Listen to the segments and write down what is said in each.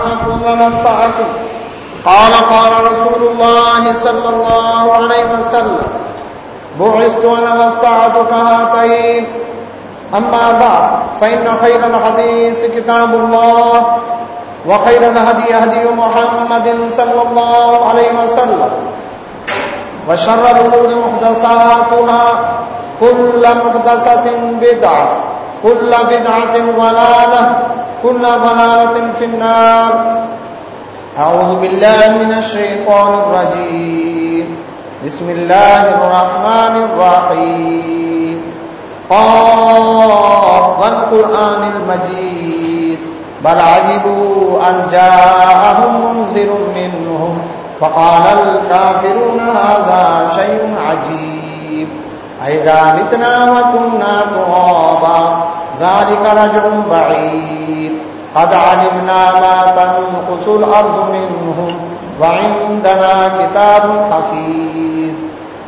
ومسعكم قال قال رسول الله صلى الله عليه وسلم، بعثت أنا والساعة كهاتين أما بعد، فإن خير الحديث كتاب الله، وخير الهدي هدي محمد صلى الله عليه وسلم. وشر الأمور محدثاتها، كل محدثة بدعة، كل بدعة ضلالة كل ضلالة في النار. أعوذ بالله من الشيطان الرجيم. بسم الله الرحمن الرحيم. قاف والقرآن المجيد. بل عجبوا أن جاءهم منذر منهم فقال الكافرون هذا شيء عجيب. أئذا متنا وكنا ترابا ذلك رجع بعيد. قد علمنا ما تنقص الأرض منهم وعندنا كتاب حفيظ.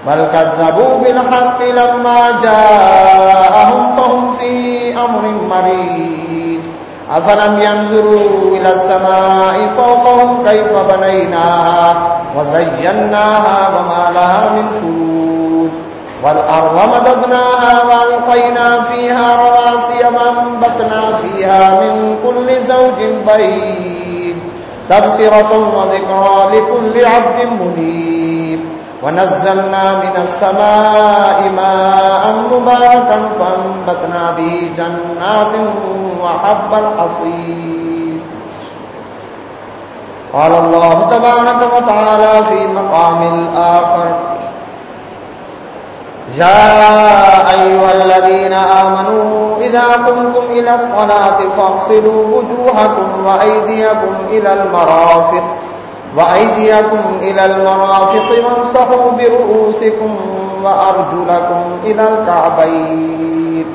بل كذبوا بالحق لما جاءهم فهم في أمر مريض أفلم ينظروا إلى السماء فوقهم كيف بنيناها وزيناها وما لها من فروج والأرض مددناها وألقينا فيها رواسي وأنبتنا فيها من كل زوج بيت. تبصرة وذكرى لكل عبد منيب. ونزلنا من السماء ماء مباركا فانبتنا به جنات وحب الحصيد. قال الله تبارك وتعالى في مقام الآخر يا أيها الذين آمنوا إذا قمتم إلى الصلاة فاغسلوا وجوهكم وأيديكم إلى المرافق، وأيديكم إلى المرافق وانصحوا برؤوسكم وأرجلكم إلى الكعبين.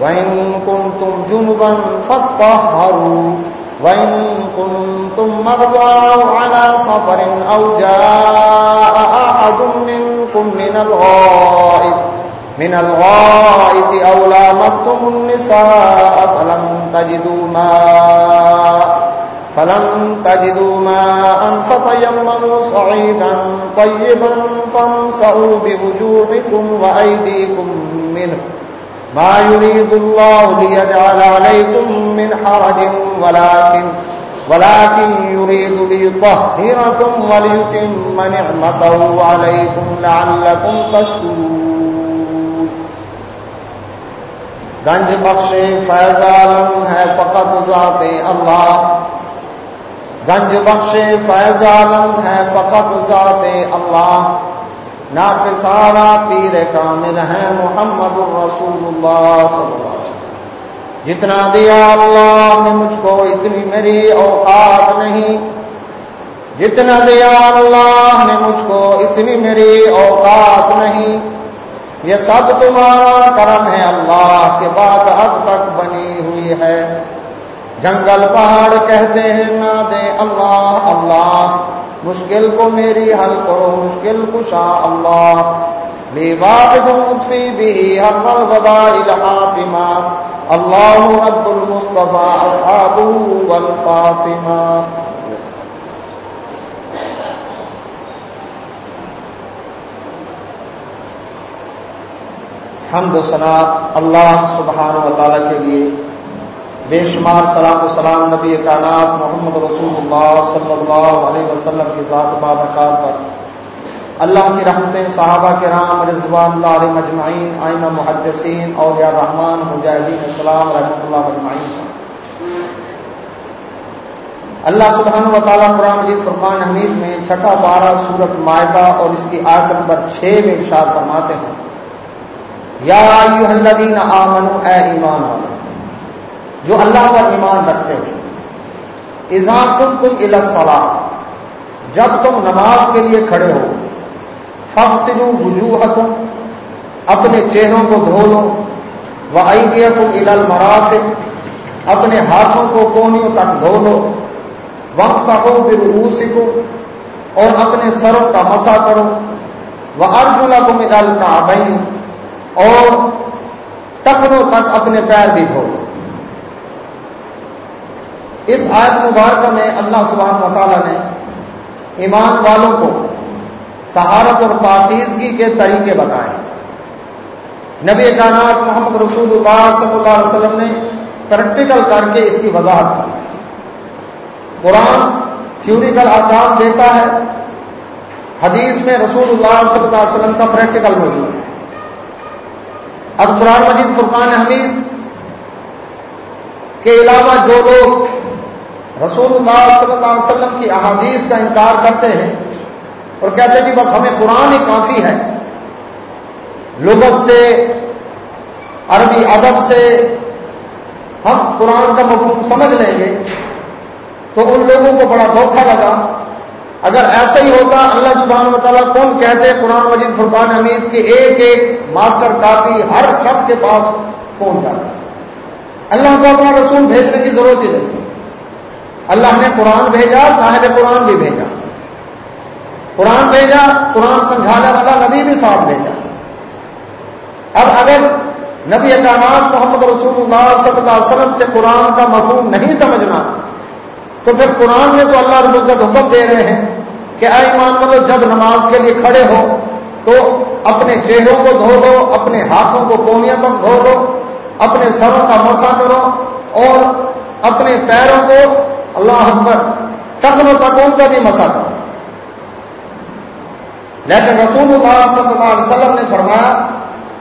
وإن كنتم جنبا فاتطهروا وإن كنتم مرضى أو على سفر أو جاء أحد منكم من الغائط من الغائط أو لامستم النساء فلم تجدوا ماء فلم تجدوا ماء فتيمموا صعيدا طيبا فانصعوا بوجوهكم وأيديكم منه ما يريد الله ليجعل عليكم من حرج ولكن ولكن يريد ليطهركم وليتم نعمته عليكم لعلكم تشكرون. گنج بخش فیض عالم ہے فقط ذات اللہ۔ گنج بخش فیض عالم ہے فقط ذات اللہ۔ نا سارا پیر کامل ہے محمد الرسول اللہ صلی اللہ علیہ وسلم۔ جتنا دیا اللہ نے مجھ کو، اتنی میری اوقات نہیں۔ جتنا دیا اللہ نے مجھ کو، اتنی میری اوقات نہیں۔ یہ سب تمہارا کرم ہے اللہ کے بعد اب تک بنی ہوئی ہے۔ جنگل پہاڑ کہتے ہیں نہ دے اللہ اللہ۔ مشکل کو میری حل کرو، مشکل کشا اللہ۔ بھی حل الوبا الحاطمہ اللہ رب المصطفیٰ اصحاب والفاطمہ حمد و ثنا اللہ سبحانہ و تعالیٰ کے لیے۔ بے شمار صلاح و سلام نبی کائنات محمد رسول اللہ صلی اللہ علیہ وسلم کی ذات بابرکات پر۔ اللہ کی رحمتیں، صحابہ کے رام رضوان اللہ علیہ مجمعین، آئینہ محدثین اور یا رحمان مجاہدین السلام رحمۃ اللہ مجمعین۔ اللہ سبحانہ و تعالیٰ قرآن مجید فرقان حمید میں چھٹا بارہ سورت معاہدہ اور اس کی آیت نمبر چھ میں ارشاد فرماتے ہیں۔ یا الذین آمنوا، اے ایمان والو جو اللہ پر ایمان رکھتے ہو ایزان تم تم الاسلام جب تم نماز کے لیے کھڑے ہو فب سلو وجوہ اپنے چہروں کو دھو لو وہ عیدیا تم ال اپنے ہاتھوں کو کونیوں تک دھو لو وقت سکو پھر اور اپنے سروں کا مسا کرو وہ ارجلا کو ملال کا اور ٹخنوں تک اپنے پیر بھی دھو۔ اس آیت مبارکہ میں اللہ سبحانہ و تعالیٰ نے ایمان والوں کو تہارت اور پاکیزگی کے طریقے بتائے۔ نبی کائنات محمد رسول اللہ صلی اللہ علیہ وسلم نے پریکٹیکل کر کے اس کی وضاحت کی۔ قرآن تھیوریکل احکام دیتا ہے۔ حدیث میں رسول اللہ صلی اللہ علیہ وسلم کا پریکٹیکل موجود ہے۔ اب قرآن مجید فرقان حمید کے علاوہ جو لوگ رسول اللہ صلی اللہ علیہ وسلم کی احادیث کا انکار کرتے ہیں اور کہتے ہیں جی بس ہمیں قرآن ہی کافی ہے۔ لغت سے، عربی ادب سے ہم قرآن کا مفہوم سمجھ لیں گے۔ تو ان لوگوں کو بڑا دھوکہ لگا۔ اگر ایسا ہی ہوتا، اللہ سبحانہ و تعالیٰ کون کہتے قرآن مجید، فرقان حمید کہ ایک ایک ماسٹر کاپی ہر شخص کے پاس پہنچ جاتا۔ اللہ کو اپنا رسول بھیجنے کی ضرورت ہی نہیں تھی۔ اللہ نے قرآن بھیجا، صاحب قرآن بھی بھیجا۔ قرآن بھیجا، قرآن سمجھانے والا نبی بھی ساتھ بھیجا۔ اب اگر نبی اکامات محمد رسول اللہ صلی اللہ علیہ وسلم سے قرآن کا مفہوم نہیں سمجھنا، تو پھر قرآن میں تو اللہ رب العزت حکم دے رہے ہیں کہ اے ایمان والو، جب نماز کے لیے کھڑے ہو، تو اپنے چہروں کو دھو لو، اپنے ہاتھوں کو کونیا تک دھو لو، اپنے سروں کا مسا کرو اور اپنے پیروں کو اللہ اکبر ٹخنوں تک ان کا بھی مسا لیکن رسول اللہ صلی اللہ علیہ وسلم نے فرمایا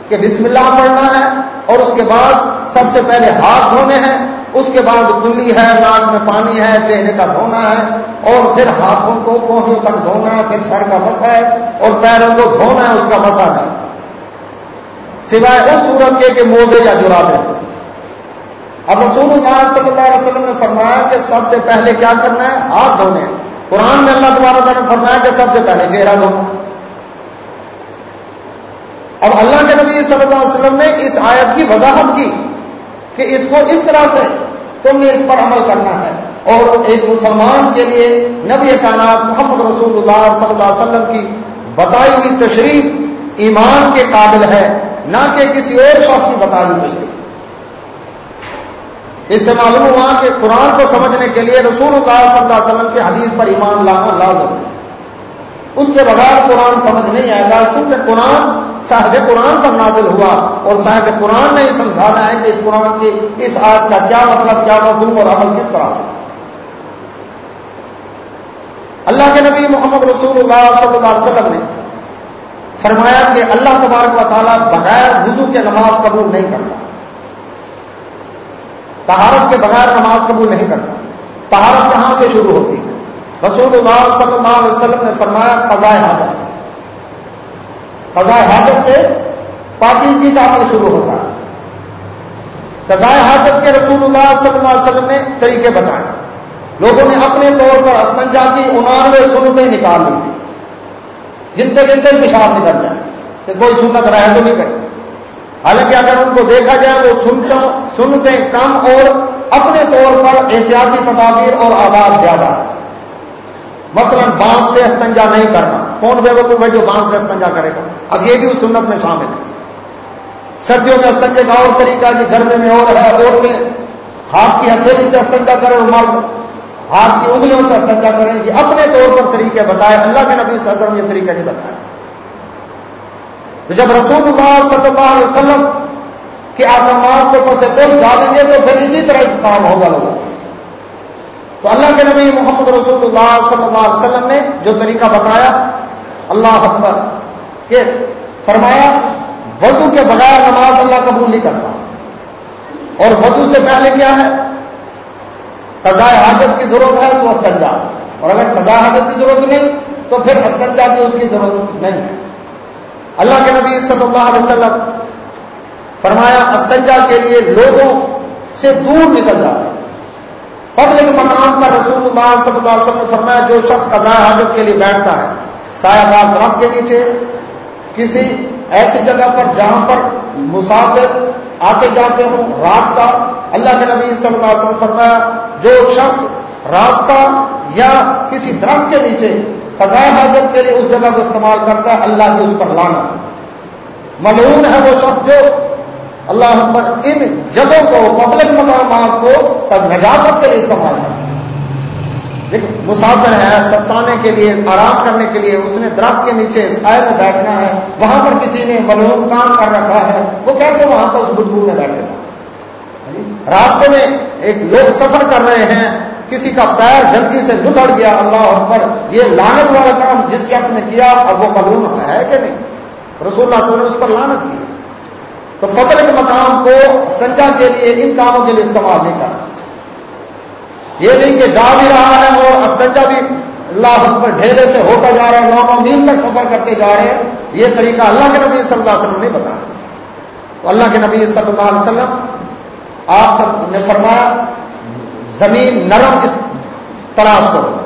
کہ بسم اللہ پڑھنا ہے اور اس کے بعد سب سے پہلے ہاتھ دھونے ہیں، اس کے بعد کلی ہے ناک میں پانی ہے، چہرے کا دھونا ہے، اور پھر ہاتھوں کو کوہیوں تک دھونا ہے، پھر سر کا مسا ہے، اور پیروں کو دھونا ہے، اس کا مسا ہے۔ سوائے اس صورت کے کہ موزے یا جرابے۔ اب رسول اللہ صلی اللہ علیہ وسلم نے فرمایا کہ سب سے پہلے کیا کرنا ہے؟ ہاتھ دھونے. قرآن میں اللہ دوبارہ نے فرمایا کہ سب سے پہلے چہرہ دھونا اب اللہ کے نبی صلی اللہ علیہ وسلم نے اس آیت کی وضاحت کی کہ اس کو اس طرح سے تم نے اس پر عمل کرنا ہے اور ایک مسلمان کے لیے نبی کائنات محمد رسول اللہ صلی اللہ علیہ وسلم کی بتائی ہوئی تشریف ایمان کے قابل ہے، نہ کہ کسی اور شخص کی بتائی ہوئی تشریف اس سے معلوم ہوا کہ قرآن کو سمجھنے کے لیے رسول اللہ صلی اللہ علیہ وسلم کے حدیث پر ایمان لانا لازم ہے۔ اس کے بغیر قرآن سمجھ نہیں آئے گا، چونکہ قرآن صاحب قرآن پر نازل ہوا اور صاحب قرآن نے یہ سمجھانا ہے کہ اس قرآن کی اس آیت کا کیا مطلب کیا مفہوم اور عمل کس طرح۔ اللہ کے نبی محمد رسول اللہ صلی اللہ علیہ وسلم نے فرمایا کہ اللہ تبارک و تعالیٰ بغیر وضو کے نماز قبول نہیں کرتا۔ تہارت کے بغیر نماز قبول نہیں کرتا۔ تہارت کہاں سے شروع ہوتی ہے؟ رسول اللہ صلی اللہ علیہ وسلم نے فرمایا، قضاء حاجت سے۔ قضاء حاجت سے پاکیزگی کا عمل شروع ہوتا ہے۔ قضاء حاجت کے رسول اللہ صلی اللہ علیہ وسلم نے طریقے بتائے۔ لوگوں نے اپنے طور پر استنجا کی انانوے سنتیں نکال لی۔ گنتے گنتے پیشاب نکل جائے کہ کوئی سنت رہے تو نہیں کرے۔ حالانکہ اگر ان کو دیکھا جائے وہ سنتا سنتے کم اور اپنے طور پر احتیاطی تدابیر اور آداب زیادہ مثلا بانس سے استنجا نہیں کرنا۔ کون بے وقوف ہے جو بانس سے استنجا کرے گا؟ اب یہ بھی اس سنت میں شامل ہے۔ سردیوں میں استنجے کا اور طریقہ جی گرمی میں اور ہے عورتیں ہاتھ کی ہتھیلی سے استنجا کریں اور مرد ہاتھ کی انگلیوں سے استنجا کریں۔ یہ اپنے طور پر طریقے بتائے۔ اللہ کے نبی صلی اللہ علیہ وسلم یہ طریقے نہیں بتائے۔ تو جب رسول اللہ صلی اللہ علیہ وسلم کے آتمات کو پسے کوئی ڈالیں گے تو پھر اسی طرح کام ہوگا لوگوں تو اللہ کے نبی محمد رسول اللہ صلی اللہ علیہ وسلم نے جو طریقہ بتایا، اللہ اکبر، کہ فرمایا، وضو کے بغیر نماز اللہ قبول نہیں کرتا۔ اور وضو سے پہلے کیا ہے؟ قضاء حاجت کی ضرورت ہے تو استنجا۔ اور اگر قضاء حاجت کی ضرورت نہیں، تو پھر استنجا کی اس کی ضرورت نہیں۔ ہے اللہ کے نبی صلی اللہ علیہ وسلم فرمایا، استنجا کے لیے لوگوں سے دور نکل جاتا پبلک مقام پر رسول اللہ صلی اللہ علیہ وسلم نے فرمایا، جو شخص قضاء حاجت کے لیے بیٹھتا ہے، سایہ دار درخت کے نیچے، کسی ایسی جگہ پر جہاں پر مسافر آتے جاتے ہوں، راستہ، اللہ کے نبی صلی اللہ علیہ وسلم فرمایا، جو شخص راستہ یا کسی درخت کے نیچے قضاء حاجت کے لیے اس جگہ کو استعمال کرتا ہے، اللہ کی اس پر لانا۔ ملعون ہے وہ شخص جو اللہ اکبر ان جگہوں کو پبلک مقامات کو نجاست کے لیے استعمال کرنا مسافر ہے، سستانے کے لیے، آرام کرنے کے لیے، اس نے درخت کے نیچے سائے میں بیٹھنا ہے، وہاں پر کسی نے ملوم کام کر رکھا ہے، وہ کیسے وہاں پر اس بدبو میں بیٹھے؟ گا راستے میں ایک لوگ سفر کر رہے ہیں کسی کا پیر جلدی سے لتڑ گیا، اللہ پر یہ لانت والا کام جس شخص نے کیا، اب وہ ملوم ہے کہ نہیں؟ رسول اللہ صلی اللہ علیہ وسلم نے اس پر لانت کی۔ تو پبلک مقام کو سنجا کے لیے ان کاموں کے لیے استعمال نہیں کرنا۔ یہ نہیں کہ جا بھی رہا ہے اور استنجا بھی اللہ اکبر ڈھیلے سے ہوتا جا رہا ہے، نو نو میل تک سفر کرتے جا رہے ہیں۔ یہ طریقہ اللہ کے نبی صلی اللہ علیہ وسلم نے بتایا۔ تو اللہ کے نبی صلی اللہ علیہ وسلم، آپ سب نے فرمایا زمین نرم اس تلاش کرو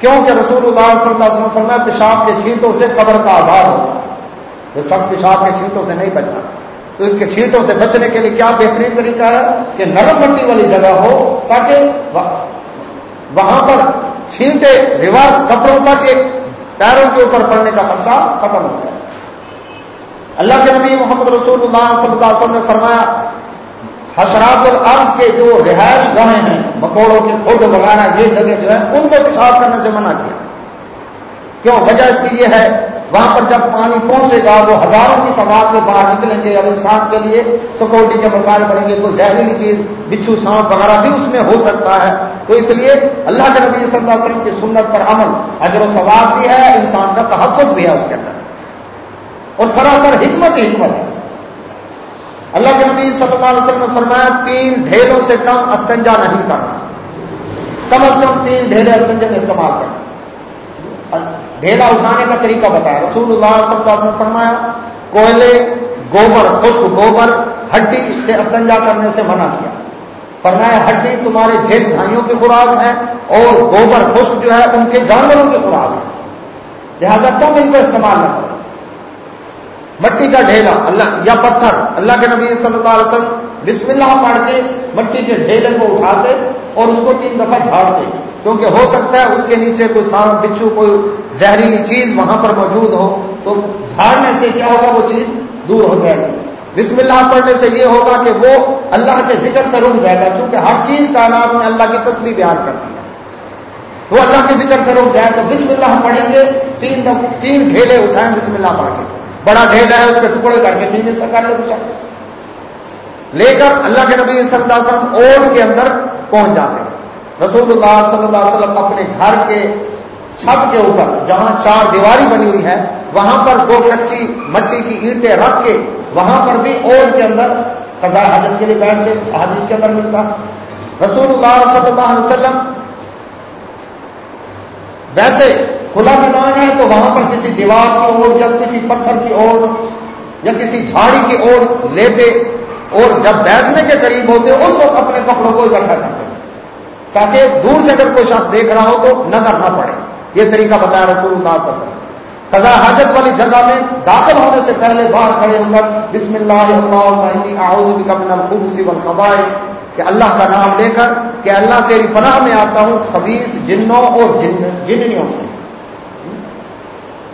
کیونکہ رسول اللہ صلی اللہ علیہ وسلم فرمایا، پیشاب کے چھینٹوں سے قبر کا آزاد ہو۔ جو شخص پیشاب کے چھینٹوں سے نہیں بچتا۔ تو اس کے چھینٹوں سے بچنے کے لیے کیا بہترین طریقہ ہے؟ کہ نرم مٹی والی جگہ ہو تاکہ وہاں پر چھینٹے ریورس کپڑوں تک ایک پیروں کے اوپر پڑنے کا خدشہ ختم ہو جائے اللہ کے نبی محمد رسول اللہ صلی اللہ علیہ وسلم نے فرمایا حشرات العرض کے جو رہائش گاہیں ہیں، مکوڑوں کے کھوڈ وغیرہ یہ جگہ جو ہے، ان کو پیشاب کرنے سے منع کیا۔ کیوں؟ وجہ اس کی یہ ہے، وہاں پر جب پانی پہنچے گا، وہ ہزاروں کی تعداد میں باہر نکلیں گے۔ اب انسان کے لیے سیکورٹی کے مسائل پڑیں گے، کوئی زہریلی چیز، بچھو سانپ وغیرہ بھی اس میں ہو سکتا ہے۔ تو اس لیے اللہ کے نبی صلی اللہ علیہ وسلم کی سنت پر عمل، اجر و ثواب بھی ہے، انسان کا تحفظ بھی ہے اس کے اندر۔ اور سراسر حکمت ہی حکمت ہے۔ اللہ کے نبی صلی اللہ علیہ وسلم نے فرمایا تین ڈھیلوں سے کم استنجا نہیں کرنا۔ کم از کم تین ڈھیلے استنجے میں استعمال کرنا۔ ڈھیلا اٹھانے کا طریقہ بتایا۔ رسول اللہ صلی اللہ علیہ وسلم فرمایا، کوئلے، گوبر، خشک گوبر ہڈی سے استنجا کرنے سے منع کیا۔ فرمایا، ہڈی تمہارے جن بھائیوں کی خوراک ہے اور گوبر، خشک جو ہے، ان کے جانوروں کی خوراک ہے۔ لہذا تم ان کو استعمال نہ کرو۔ مٹی کا ڈھیلا، اللہ، یا پتھر، اللہ کے نبی صلی اللہ علیہ وسلم بسم اللہ پڑھ کے مٹی کے ڈھیلے کو اٹھاتے اور اس کو تین دفعہ جھاڑتے۔ کیونکہ ہو سکتا ہے اس کے نیچے کوئی سانپ بچھو، کوئی زہریلی چیز وہاں پر موجود ہو، تو جھاڑنے سے کیا ہوگا وہ چیز؟ دور ہو جائے گی۔ بسم اللہ پڑھنے سے یہ ہوگا کہ وہ اللہ کے ذکر سے رک جائے گا کیونکہ ہر چیز کائنات میں اللہ کی تصویر بیان کرتی ہے۔ وہ اللہ کے ذکر سے رک جائے تو بسم اللہ پڑھیں گے، تین تین ڈھیلے اٹھائیں بسم اللہ پڑھ کے۔ بڑا ڈھیلا ہے، اس کے ٹکڑے کر کے تین حصہ کر لے پوچھا۔ لے کر اللہ کے نبی صلی اللہ علیہ وسلم اوٹ کے اندر پہنچ جاتے ہیں۔ رسول اللہ صلی اللہ علیہ وسلم اپنے گھر کے چھت کے اوپر، جہاں چار دیواری بنی ہوئی ہے وہاں پر دو کچی مٹی کی اینٹیں رکھ کے، وہاں پر بھی اوٹ کے اندر قضاء حجت کے لیے بیٹھ کے حدیث کے اندر ملتا۔ رسول اللہ صلی اللہ علیہ وسلم ویسے کھلا میدان ہے تو وہاں پر کسی دیوار کی اوڑ یا کسی پتھر کی اوڑ یا کسی جھاڑی کی اوڑ لیتے اور جب بیٹھنے کے قریب ہوتے اس وقت اپنے کپڑوں کو اکٹھا کرتے تاکہ دور سے اگر کوئی شخص دیکھ رہا ہو تو نظر نہ پڑے۔ یہ طریقہ بتایا رسول اللہ صلی اللہ علیہ وسلم۔ قضا حاجت والی جگہ میں داخل ہونے سے پہلے باہر کھڑے ہو کر بسم اللہ والخبائث، کہ اللہ کا نام لے کر کہ اللہ تیری پناہ میں آتا ہوں خبیص جنوں اور جن جننیوں سے۔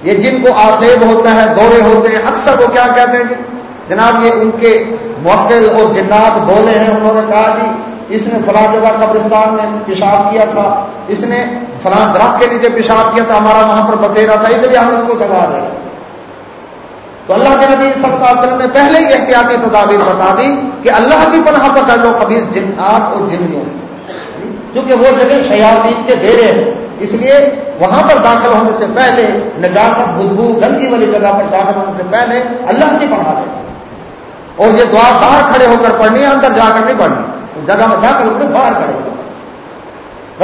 یہ جن کو آسیب ہوتا ہے دورے ہوتے ہیں، اکثر وہ کیا کہتے ہیں جی؟ جناب، یہ ان کے موکل اور جنات بولے ہیں، انہوں نے کہا جی اس نے فلاں جگہ قبرستان میں پیشاب کیا تھا، اس نے فلاں درخت کے نیچے پیشاب کیا تھا، ہمارا وہاں پر بسیرا تھا، اس لیے ہم اس کو سزا دیں تو اللہ کے نبی صلی اللہ علیہ وسلم نے پہلے ہی احتیاطی تدابیر بتا دی کہ اللہ کی پناہ پکڑ لو خبیص جنات اور جنگیوں سے۔ جی، کیونکہ وہ جگہ شیاطین کے دیرے ہیں۔ اس لیے وہاں پر داخل ہونے سے پہلے نجاست، بدبو، گندگی والی جگہ پر داخل ہونے سے پہلے اللہ کی پناہ لے۔ اور یہ دعا باہر کھڑے ہو کر پڑھنی ہے، اندر جا کر نہیں پڑھنی۔ جگہ میں داخل ہو کر باہر کھڑے ہو۔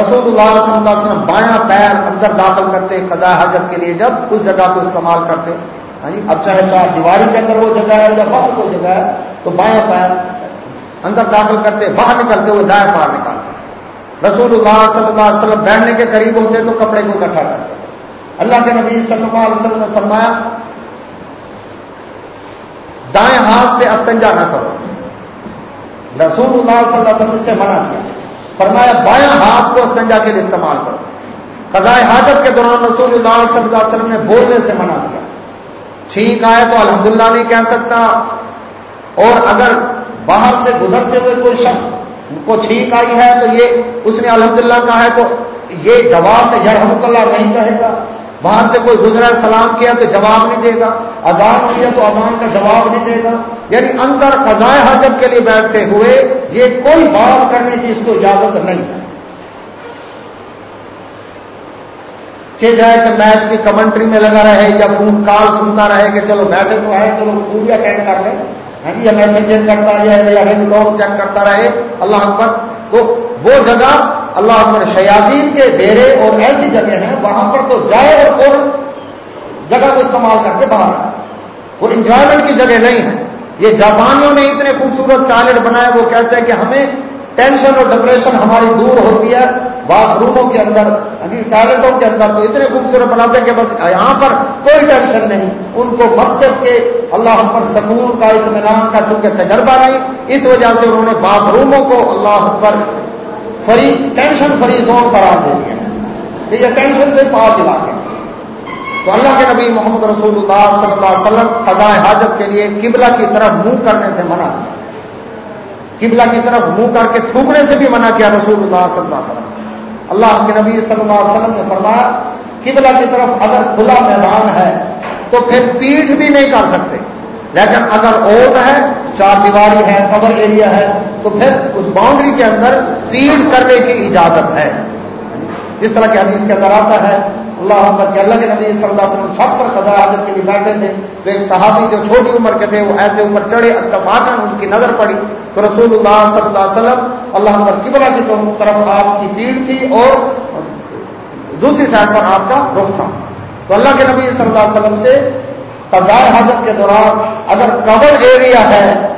رسول اللہ صلی اللہ علیہ وسلم بایاں پیر اندر داخل کرتے قضاء حاجت کے لیے جب اس جگہ کو استعمال کرتے۔ ہاں جی اب چاہے چار دیواری کے اندر وہ جگہ ہے یا باہر کوئی جگہ ہے، تو بایاں پیر اندر داخل کرتے، باہر نکلتے ہوئے دائیں پار نکالتے۔ رسول اللہ صلی اللہ علیہ وسلم بیٹھنے کے قریب ہوتے تو کپڑے کو اکٹھا کرتے۔ اللہ کے نبی صلی اللہ علیہ وسلم نے فرمایا، دائیں ہاتھ سے استنجا نہ کرو۔ رسول اللہ صلی اللہ علیہ وسلم سے منع کیا۔ فرمایا بایاں ہاتھ کو استنجا کے لیے استعمال کرو۔ قضائے حاجت کے دوران رسول اللہ صلی اللہ علیہ وسلم نے بولنے سے منع کیا۔ چھینک آئے تو الحمدللہ نہیں کہہ سکتا۔ اور اگر باہر سے گزرتے ہوئے کوئی شخص کو چھینک آئی ہے تو یہ اس نے الحمدللہ کہا ہے تو یہ جواب یرحمک اللہ نہیں کہے گا۔ باہر سے کوئی گزرا سلام کیا تو جواب نہیں دے گا۔ اذان ہوئی ہے تو اذان کا جواب نہیں دے گا۔ یعنی اندر قضاء حاجت کے لیے بیٹھتے ہوئے یہ کوئی بات کرنے کی اس کو اجازت نہیں۔ ہے جائے کہ میچ کی کمنٹری میں لگا رہے یا فون کال سنتا رہے کہ چلو بیٹھے تو آئے، چلو فون بھی اٹینڈ کر لیں۔ ہاں یہ میسنجر کرتا ہے یا رنگ چیک کرتا رہے، اللہ اکبر. تو وہ جگہ اللہ اکبر شیاطین کے ڈیرے اور ایسی جگہ ہیں، وہاں پر تو جائے اور فوراً جگہ کو استعمال کر کے باہر وہ انجوائمنٹ کی جگہ نہیں ہے۔ یہ جاپانیوں نے اتنے خوبصورت ٹوائلٹ بنایا وہ کہتے ہیں کہ ہمیں ٹینشن اور ڈپریشن ہماری دور ہوتی ہے باتھ روموں کے اندر یعنی ٹوائلٹوں کے اندر تو اتنے خوبصورت بناتے ہیں کہ بس یہاں پر کوئی ٹینشن نہیں۔ ان کو مسجد کے اللہ پر سکون کا، اطمینان کا چونکہ تجربہ نہیں، اس وجہ سے انہوں نے باتھ روموں کو اللہ پر فری ٹینشن فری زون قرار دے دیا۔ کہ یہ ٹینشن سے پاک علاقے تو اللہ کے نبی محمد رسول اللہ صلی اللہ علیہ وسلم خزائے حاجت کے لیے قبلہ کی طرف منہ کرنے سے منع۔ کیا قبلہ کی طرف منہ کر کے تھوکنے سے بھی منع کیا رسول اللہ صلی اللہ علیہ وسلم۔ اللہ کے نبی صلی اللہ علیہ وسلم نے فرمایا، قبلہ کی طرف اگر کھلا میدان ہے تو پھر پیٹھ بھی نہیں کر سکتے۔ لیکن اگر اوٹ ہے، چار دیواری ہے کور ایریا ہے، تو پھر اس باؤنڈری کے اندر پیٹ کرنے کی اجازت ہے۔ جس طرح کی حدیث کے اندر آتا ہے اللہ اکبر کہ اللہ کے نبی صلی اللہ علیہ وسلم چھت پر خدا حاضر کے لیے بیٹھے تھے۔ تو ایک صحابی جو چھوٹی عمر کے تھے، وہ ایسے اوپر چڑھے اتفاق ان کی نظر پڑی۔ تو رسول اللہ صلی اللہ علیہ وسلم اللہ اکبر قبلہ کی طرف آپ کی پیڑ تھی اور دوسری سائڈ پر آپ کا رخ تھا۔ تو اللہ کے نبی صلی اللہ علیہ وسلم سے قضاء حاجت کے دوران اگر کور ایریا ہے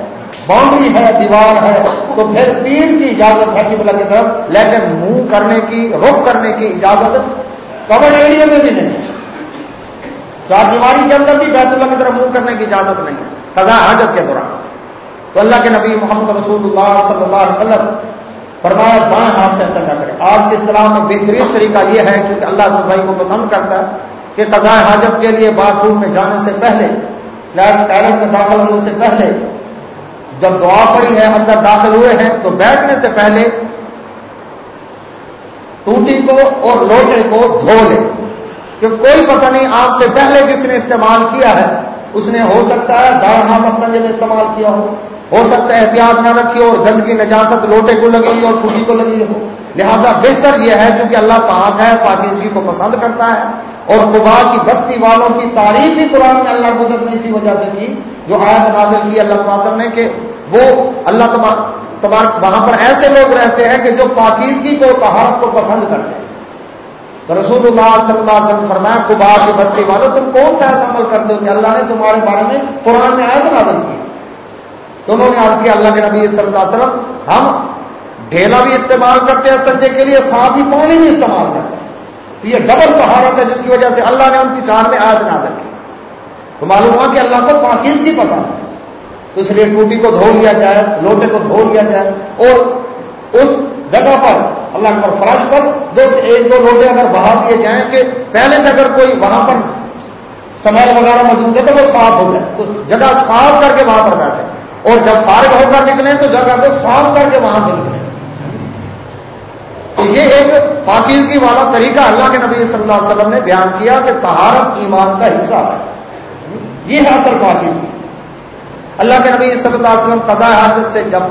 باؤنڈری ہے، دیوار ہے، تو پھر پیڑ کی اجازت ہے قبلہ کی طرف۔ لیکن منہ کرنے کی، رخ کرنے کی اجازت کور ایریا میں بھی نہیں۔ چار دیواری کے اندر بھی بیت اللہ کی طرف منہ کرنے کی اجازت نہیں۔ ہے حاجت کے دوران۔ تو اللہ کے نبی محمد رسول اللہ صلی اللہ علیہ وسلم فرمایا بائیں ہاتھ سے نہ کرے آج کے اسلام میں بہترین طریقہ یہ ہے، چونکہ اللہ صفائی کو پسند کرتا ہے، کہ قضاء حاجت کے لیے باتھ روم میں جانے سے پہلے ٹائلٹ میں داخل ہونے سے پہلے، جب دعا پڑی ہے، اندر داخل ہوئے ہیں، تو بیٹھنے سے پہلے ٹوٹی کو اور لوٹے کو دھو لے۔ کہ کوئی پتہ نہیں آپ سے پہلے جس نے استعمال کیا ہے، اس نے ہو سکتا ہے دار ہاتھ استنجے میں استعمال کیا ہو۔ ہو سکتا ہے احتیاط نہ رکھی ہو اور گندگی نجاست لوٹے کو لگی اور ٹوٹی کو لگی ہو۔ لہذا بہتر یہ ہے، چونکہ اللہ پاک ہے، پاکیزگی کو پسند کرتا ہے۔ اور قبا کی بستی والوں کی تعریف ہی قرآن میں اللہ قدرت نے اسی وجہ سے کی، جو آیت نازل کی اللہ تبادر نے کہ وہ اللہ تبار وہاں پر ایسے لوگ رہتے ہیں کہ جو پاکیزگی کو تہارت کو پسند کرتے ہیں۔ تو رسول اللہ صلی اللہ علیہ وسلم فرمایا قبا کی بستی والوں تم کون سا ایسا عمل کرتے ہو کہ اللہ نے تمہارے بارے میں قرآن میں آیت نازل کی؟ تو انہوں نے عرض کیا، اللہ کے نبی صلی اللہ علیہ وسلم، ہم ڈھیلا بھی استعمال کرتے ہیں استنجے کے لیے، ساتھ ہی پانی بھی استعمال کرتے ہیں۔ تو یہ ڈبل طہارت ہے جس کی وجہ سے اللہ نے ان کی چار میں آیت نازل کی۔ تو معلوم ہوا کہ اللہ کو پاکیزگی پسند ہے۔ اس لیے ٹوٹی کو دھو لیا جائے، لوٹے کو دھو لیا جائے۔ اور اس جگہ پر، اللہ پر فرش پر دو، ایک دو لوٹے اگر بہا دیے جائیں کہ پہلے سے اگر کوئی وہاں پر سمیل وغیرہ موجود ہے تو وہ صاف ہو جائے۔ تو جگہ صاف کر کے وہاں پر بیٹھے۔ اور جب فارغ ہو کر نکلیں تو جگہ کو صاف کر کے وہاں سے نکلیں تو یہ ایک پاکیزگی والا طریقہ اللہ کے نبی صلی اللہ علیہ وسلم نے بیان کیا کہ تہارت ایمان کا حصہ ہے۔ یہ ہے اصل پاکیزگی۔ اللہ کے نبی صلی اللہ علیہ وسلم قضاء حادث سے جب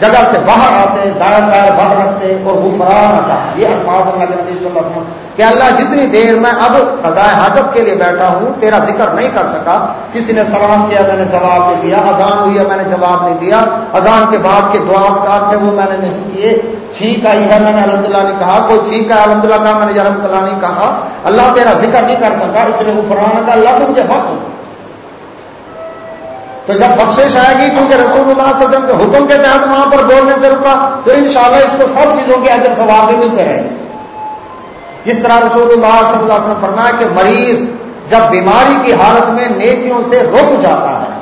جگہ سے باہر آتے دائر دائر باہر رکھتے اور وہ فرار آتا، یہ الفاظ اللہ کے نبی صلی اللہ علیہ وسلم کہ اللہ جتنی دیر میں اب قضاء حاجت کے لیے بیٹھا ہوں، تیرا ذکر نہیں کر سکا، کسی نے سلام کیا، میں نے جواب نہیں دیا، اذان ہوئی ہے میں نے جواب نہیں دیا، اذان کے بعد کے دعا تھے، وہ میں نے نہیں کیے، چھینک آئی ہے، میں نے الحمد للہ نے کہا، کوئی چھینک ہے الحمد للہ کہا، میں نے الحمد اللہ نہیں کہا، اللہ تیرا ذکر نہیں کر سکا، اس لیے وہ فرحان کا اللہ تو مجھے حق تو جب بخشش آئے گی، کیونکہ رسول اللہ صلی اللہ علیہ وسلم کے حکم کے تحت وہاں پر بولنے سے رکا، تو انشاءاللہ اس کو سب چیزوں کے اجر ثواب بھی ملتے رہیں جس طرح رسول اللہ صلی اللہ علیہ وسلم فرمایا کہ مریض جب بیماری کی حالت میں نیکیوں سے رک جاتا ہے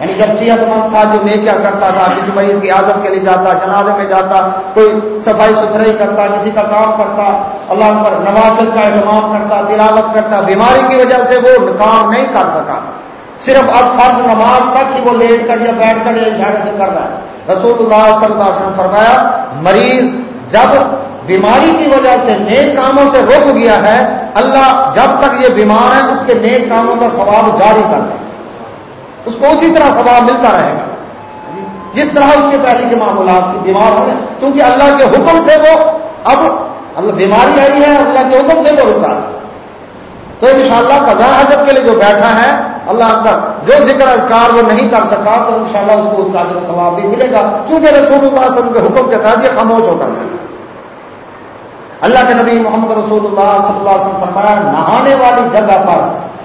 یعنی جب صحت مند تھا، جو نیکیاں کرتا تھا، کسی مریض کی عادت کے لیے جاتا، جنازے میں جاتا، کوئی صفائی ستھرائی کرتا، کسی کا کام کرتا، اللہ پر نوازل کا اہتمام کرتا، تلاوت کرتا، بیماری کی وجہ سے وہ کام نہیں کر سکا۔ صرف اب فرض نماز تک ہی وہ لیٹ کر یا بیٹھ کر یا اشارے سے کر رہا ہے۔ رسول اللہ صلی اللہ علیہ وسلم فرمایا، مریض جب بیماری کی وجہ سے نیک کاموں سے رک گیا ہے، اللہ جب تک یہ بیمار ہے، اس کے نیک کاموں کا ثواب جاری کر دے۔ اس کو اسی طرح ثواب ملتا رہے گا۔ جس طرح اس کے پہلے کے معاملات کی بیمار ہو رہے کیونکہ اللہ کے حکم سے وہ اب اللہ بیماری آئی ہے اللہ کے حکم سے وہ رکا۔ تو انشاءاللہ شاء اللہ حضرت کے لیے جو بیٹھا ہے اللہ کا جو ذکر اذکار وہ نہیں کر سکا تو انشاءاللہ اس کو اس کا ثواب بھی ملے گا، چونکہ رسول اللہ صلی اللہ علیہ وسلم کے حکم کے تحت یہ خاموش ہو کر اللہ کے نبی محمد رسول اللہ صلی اللہ علیہ وسلم فرمایا، نہانے والی جگہ پر،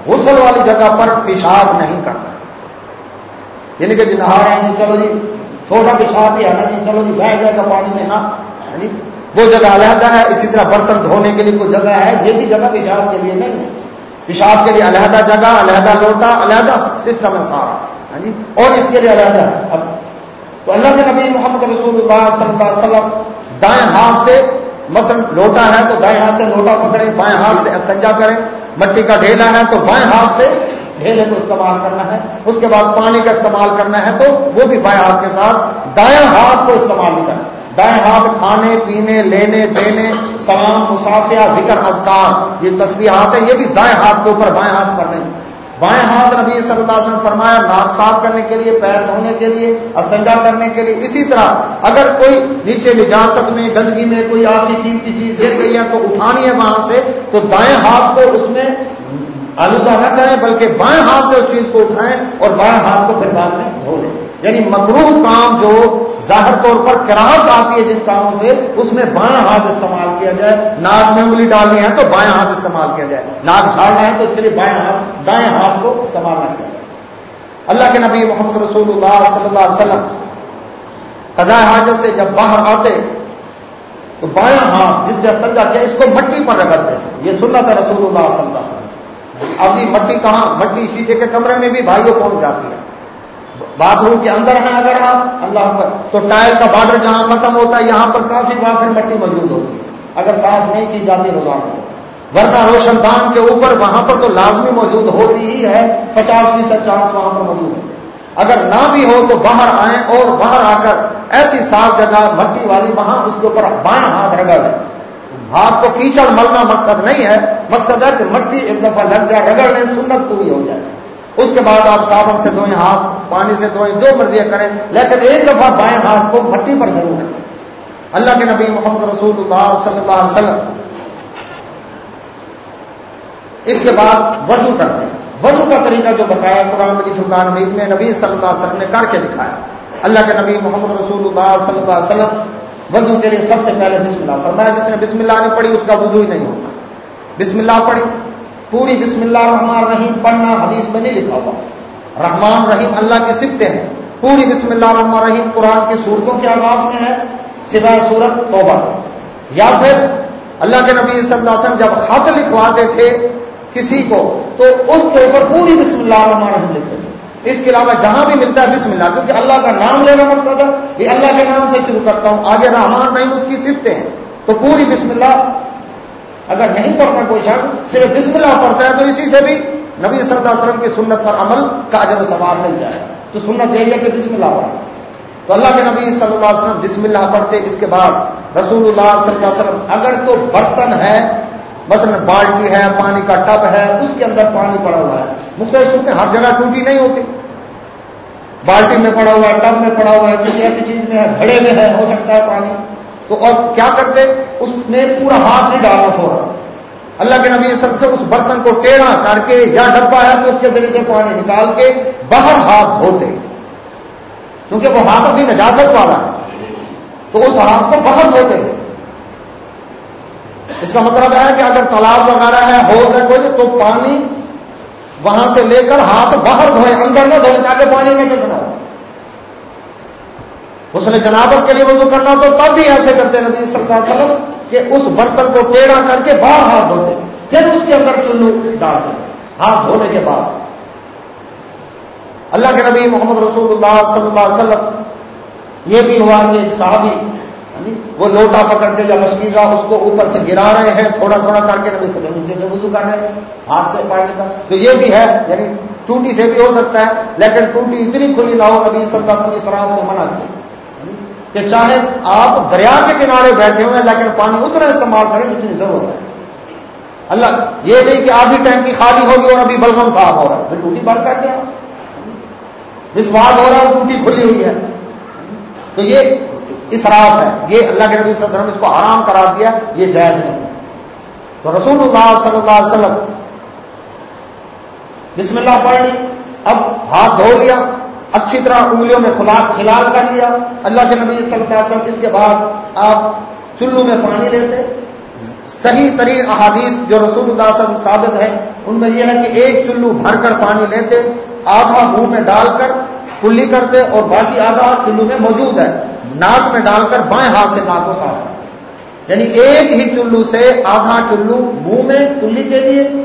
غسل والی جگہ پر پیشاب نہیں کرنا۔ یعنی کہ جی نہا رہے ہیں چلو جی چھوٹا پیشاب ہی ہے نا جی چلو جی بہ جائے گا پانی میں ہاں یعنی وہ جگہ علیحدہ ہے، اسی طرح برتن دھونے کے لیے کوئی جگہ ہے، یہ بھی جگہ پیشاب کے لیے نہیں ہے۔ پیشاب کے لیے علیحدہ جگہ، علیحدہ لوٹا، علیحدہ سسٹم ہے سارا۔ ہاں جی؟ اور اس کے لیے علیحدہ۔ ہے اب تو اللہ کے نبی محمد رسول اللہ صلی اللہ علیہ وسلم دائیں ہاتھ سے مثلا لوٹا ہے تو دائیں ہاتھ سے لوٹا پکڑیں بائیں ہاتھ سے استنجا کریں مٹی کا ڈھیلا ہے تو بائیں ہاتھ سے ڈھیلے کو استعمال کرنا ہے۔ اس کے بعد پانی کا استعمال کرنا ہے تو وہ بھی بائیں ہاتھ کے ساتھ دائیں ہاتھ کو استعمال نہیں کرنا دائیں ہاتھ کھانے، پینے، لینے، دینے، سلام، مسافیہ، ذکر، اذکار، یہ تصویرات ہیں، یہ بھی دائیں ہاتھ کے اوپر بائیں ہاتھ پر نہیں بائیں ہاتھ نبی صلی اللہ علیہ وسلم فرمایا، ناک صاف کرنے کے لیے، پیر دھونے کے لیے، استنجا کرنے کے لیے، اسی طرح اگر کوئی نیچے نجاست میں، گندگی میں کوئی آپ کی قیمتی چیز دیکھ گئی ہے تو اٹھانی ہے وہاں سے، تو دائیں ہاتھ کو اس میں آلودہ نہ کریں، بلکہ بائیں ہاتھ سے اس چیز کو اٹھائیں اور بائیں ہاتھ کو پھر بعد میں دھو لیں۔ یعنی مکروح کام جو ظاہر طور پر کراہٹ آتی ہے جن کاموں سے، اس میں بائیں ہاتھ استعمال کیا جائے، ناک میں انگلی ڈالنی ہے تو بائیں ہاتھ استعمال کیا جائے، ناک جھاڑنا ہے تو اس کے لیے بائیں ہاتھ، دائیں ہاتھ کو استعمال نہ کیا جائے اللہ کے نبی محمد رسول اللہ صلی اللہ علیہ وسلم قضاء حاجت سے جب باہر آتے، تو بائیں ہاتھ جس سے استنجا کیا، اس کو مٹی پر رگڑتے ہیں یہ سننا تھا رسول اللہ صلی اللہ علیہ وسلم۔ اب یہ مٹی کہاں؟ مٹی شیشے کے کمرے میں بھی بھائیوں پہنچ جاتی ہے؟ باتھ روم کے اندر ہیں اگر آپ، اللہ پر تو ٹائر کا بارڈر جہاں ختم ہوتا ہے، یہاں پر کافی وافر مٹی موجود ہوتی ہے۔ اگر صاف نہیں کی جاتی روزانہ ورنہ روشن دان کے اوپر وہاں پر تو لازمی موجود ہوتی ہی ہے، پچاس فیصد چانس وہاں پر موجود ہے۔ اگر نہ بھی ہو تو باہر آئیں اور باہر آ کر ایسی صاف جگہ، مٹی والی وہاں اس کے اوپر بائیں ہاتھ رگڑ۔ ہے ہاتھ کو کیچڑ ملنا مقصد نہیں ہے، مقصد ہے کہ مٹی ایک دفعہ لگ جائے رگڑ لیں سنت پوری ہو جائے۔ اس کے بعد آپ صابن سے دھوئیں ہاتھ، پانی سے دھوئیں جو مرضی کریں، لیکن ایک دفعہ بائیں ہاتھ کو مٹی پر ضرور کریں۔ اللہ کے نبی محمد رسول اللہ صلی اللہ علیہ وسلم۔ اس کے بعد وضو کرتے ہیں۔ وضو کا طریقہ جو بتایا، قرآن کی فرقان حمید میں نبی صلی اللہ علیہ وسلم نے کر کے دکھایا۔ اللہ کے نبی محمد رسول اللہ صلی اللہ علیہ وسلم وضو کے لیے سب سے پہلے بسم اللہ فرمایا۔ جس نے بسم اللہ نہیں پڑھی، اس کا وضو ہی نہیں ہوتا۔ بسم اللہ پڑھی۔ پوری بسم اللہ رحمان رحیم پڑھنا، حدیث میں نہیں لکھا ہوا۔ رحمان رحیم اللہ کی صفتیں ہیں۔ پوری بسم اللہ رحمان رحیم قرآن کی صورتوں کے آغاز میں ہے، سوائے صورت توبہ۔ یا پھر اللہ کے نبی صلی اللہ علیہ وسلم جب خط لکھواتے تھے کسی کو، تو اس کے اوپر پوری بسم اللہ رحمان رحیم لکھتے تھے۔ اس کے علاوہ جہاں بھی ملتا ہے بسم اللہ، کیونکہ اللہ کا نام لینا مقصد ہے، یہ اللہ کے نام سے شروع کرتا ہوں۔ آگے رحمان نہیں اس کی صفتیں ہیں۔ تو پوری بسم اللہ اگر نہیں پڑھتا کوئی شخص، صرف بسم اللہ پڑھتا ہے تو اسی سے بھی نبی صلی اللہ علیہ وسلم کی سنت پر عمل کا اجر و سوال مل جائے۔ تو سنت یہی ہے کہ بسم اللہ پڑھا۔ تو اللہ کے نبی صلی اللہ علیہ وسلم بسم اللہ پڑھتے، اس کے بعد رسول اللہ صلی اللہ علیہ وسلم اگر تو برتن ہے، مثلا بالٹی ہے، پانی کا ٹب ہے، اس کے اندر پانی پڑا ہوا ہے۔ مختلف صورتیں ہر جگہ ٹوٹی نہیں ہوتی۔ بالٹی میں پڑا ہوا ہے، ٹب میں پڑا ہوا ہے، کسی ایسی چیز میں ہے، گھڑے میں ہے، ہو سکتا ہے پانی۔ تو اور کیا کرتے؟ اس میں پورا ہاتھ نہیں ڈالنا تھوڑا اللہ کے نبی سب سے اس برتن کو ٹیڑھا کر کے یا ڈبا ہے تو اس کے ذریعے سے پانی نکال کے باہر ہاتھ دھوتے۔ کیونکہ وہ ہاتھ ابھی نجاست والا ہے۔ تو اس ہاتھ کو باہر دھوتے۔ تھے اس کا مطلب ہے کہ اگر تالاب وغیرہ ہے حوض ہے کوئی، تو پانی وہاں سے لے کر ہاتھ باہر دھوئے، اندر نہ دھوئے تاکہ پانی میں کس نہ ہو۔ اس نے جنابت کے لیے وضو کرنا تو تب بھی ایسے کرتے نبی صلی اللہ علیہ وسلم کہ اس برتن کو ٹیڑھا کر کے باہر ہاتھ دھوتے پھر اس کے اندر چلو ڈالتے ہاتھ دھونے کے بعد۔ اللہ کے نبی محمد رسول اللہ صلی اللہ علیہ وسلم، یہ بھی ہوا کہ ایک صحابی یعنی وہ لوٹا پکڑ کے یا مشکیزہ اس کو اوپر سے گرا رہے ہیں، تھوڑا تھوڑا کر کے نبی سے نیچے سے وضو کر رہے ہیں، ہاتھ سے پانی کا۔ تو یہ بھی ہے یعنی ٹوٹی سے بھی ہو سکتا ہے، لیکن ٹوٹی اتنی کھلی نہ ہو، نبی صلی اللہ علیہ وسلم سے منع کی کہ چاہے آپ دریا کے کنارے بیٹھے ہوئے لیکن پانی اتنا استعمال کریں جتنی ضرورت ہے۔ اللہ، یہ نہیں کہ آدھی ٹینکی خالی ہوگی اور ابھی بلغم صاف ہو رہا ہے۔ پھر ٹوٹی بند کر دیا۔ وشواس ہو رہا ہے ٹوٹی کھلی ہوئی ہے۔ تو یہ اسراف ہے۔ یہ اللہ کے نبی صلی اللہ علیہ وسلم اس کو آرام کرا دیا، یہ جائز نہیں ہے۔ تو رسول اللہ صلی اللہ علیہ وسلم، بسم اللہ پڑھ لی، اب ہاتھ دھو لیا۔ اچھی طرح انگلیوں میں کھلال کر لیا۔ اللہ کے نبی صلی اللہ علیہ وسلم اس کے بعد آپ چلو میں پانی لیتے۔ صحیح ترین احادیث جو رسول اللہ صلی اللہ علیہ وسلم ثابت ہے ان میں یہ ہے کہ ایک چلو بھر کر پانی لیتے، آدھا منہ میں ڈال کر کلی کرتے اور باقی آدھا چلو میں موجود ہے۔ ناک میں ڈال کر بائیں ہاتھ سے ناک کو صاف۔ یعنی ایک ہی چلو سے آدھا چلو منہ میں کلی کے لیے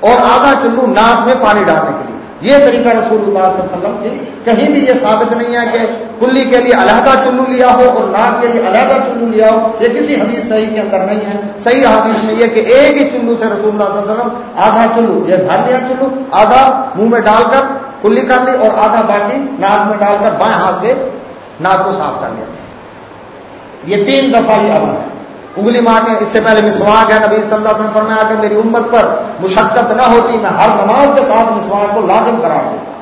اور آدھا چلو ناک میں پانی ڈالنے کے لیے۔ یہ طریقہ رسول اللہ صلی اللہ علیہ وسلم کی کہیں بھی یہ ثابت نہیں ہے کہ کلی کے لیے علیحدہ چلو لیا ہو اور ناک کے لیے علیحدہ چلو لیا ہو، یہ کسی حدیث صحیح کے اندر نہیں ہے۔ صحیح حدیث میں یہ کہ ایک ہی چلو سے رسول اللہ صلی اللہ علیہ وسلم آدھا چلو یہ بھر لیا چلو آدھا منہ میں ڈال کر کلی کر لی اور آدھا باقی ناک میں ڈال کر بائیں ہاتھ سے ناک کو صاف کر لیا۔ یہ تین دفعہ یہ عمل ہے۔ انگلی مارنے اس سے پہلے مسواک ہے۔ نبی صلی اللہ علیہ وسلم فرمایا کہ میری امت پر مشقت نہ ہوتی، میں ہر نماز کے ساتھ مسواک کو لازم کرا دیتا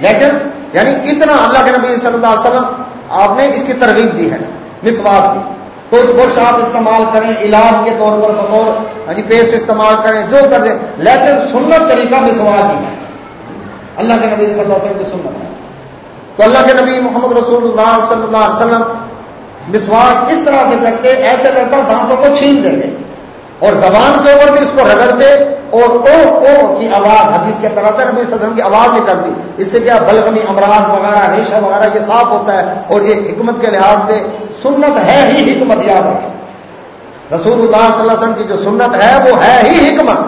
لیکن یعنی اتنا اللہ کے نبی صلی اللہ علیہ وسلم آپ نے اس کی ترغیب دی ہے، مسواک کی۔ تو برش آپ استعمال کریں علاج کے طور پر بطور جی پیسٹ استعمال کریں، جو کر دیں۔ لیکن سنت طریقہ مسواک ہی ہے۔ اللہ کے نبی صلی اللہ علیہ وسلم کی سنت ہے۔ تو اللہ کے نبی محمد رسول اللہ صلی اللہ علیہ وسلم مسواک اس طرح سے کرتے ایسے کرتا دانتوں کو چھین دیں گے۔ اور زبان کے اوپر بھی اس کو رگڑتے اور او او کی آواز حدیث کے اندر آتا ہے، نبی سزم کی آواز نکلتی اس سے کیا بلغمی امراض وغیرہ، ریشہ وغیرہ، یہ صاف ہوتا ہے اور یہ حکمت کے لحاظ سے سنت ہے ہی حکمت یاد رکھیں۔ رسول اللہ صلی اللہ علیہ وسلم کی جو سنت ہے، وہ ہے ہی حکمت۔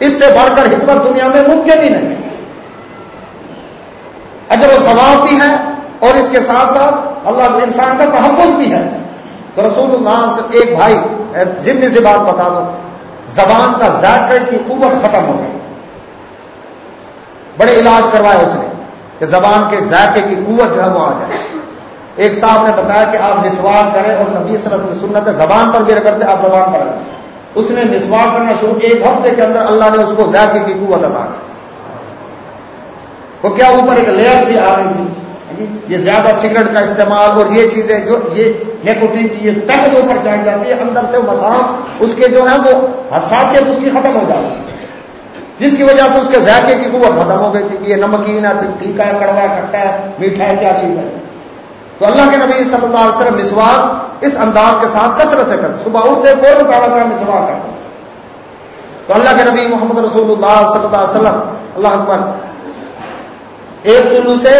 اس سے بڑھ کر حکمت دنیا میں ممکن ہی نہیں۔ اجر و ثواب بھی ہے اور اس کے ساتھ ساتھ اللہ انسان کا تحفظ بھی ہے۔ تو رسول اللہ سے ایک بھائی ضمنی سے بات بتا دو، زبان کا ذائقہ کی قوت ختم ہو گئی۔ بڑے علاج کروائے اس نے کہ زبان کے ذائقے کی قوت جو ہے وہ آ جائے۔ ایک صاحب نے بتایا کہ آپ مسوار کریں اور نبی صلی اللہ علیہ وسلم سنت ہے زبان پر بھی رگڑتے آپ زبان پر رکھیں۔ اس نے مسوار کرنا شروع کیا، ایک ہفتے کے اندر اللہ نے اس کو ذائقے کی قوت عطا کی۔ وہ کیا اوپر ایک لیئر سی آ رہی تھی۔ جی، یہ زیادہ سگریٹ کا استعمال اور یہ چیزیں جو یہ نیکوٹین کی یہ تک جو اوپر چڑھ جاتی ہے، اندر سے مساف اس کے جو ہے وہ حساسیت اس کی ختم ہو جاتی ہے۔ جس کی وجہ سے اس کے ذائقے کی قوت ختم ہو گئی تھی کہ یہ نمکین ہے پھیکا ہے، کڑوا ہے کھٹا ہے، میٹھا ہے، کیا چیز ہے؟ تو اللہ کے نبی صلی اللہ علیہ وسلم مسواک اس انداز کے ساتھ کثرت سے کرتے صبح اٹھتے فوراً پہلا پہلا مسواک کرتے تو اللہ کے نبی محمد رسول اللہ صلی اللہ علیہ وسلم، اللہ اکبر، ایک چلو سے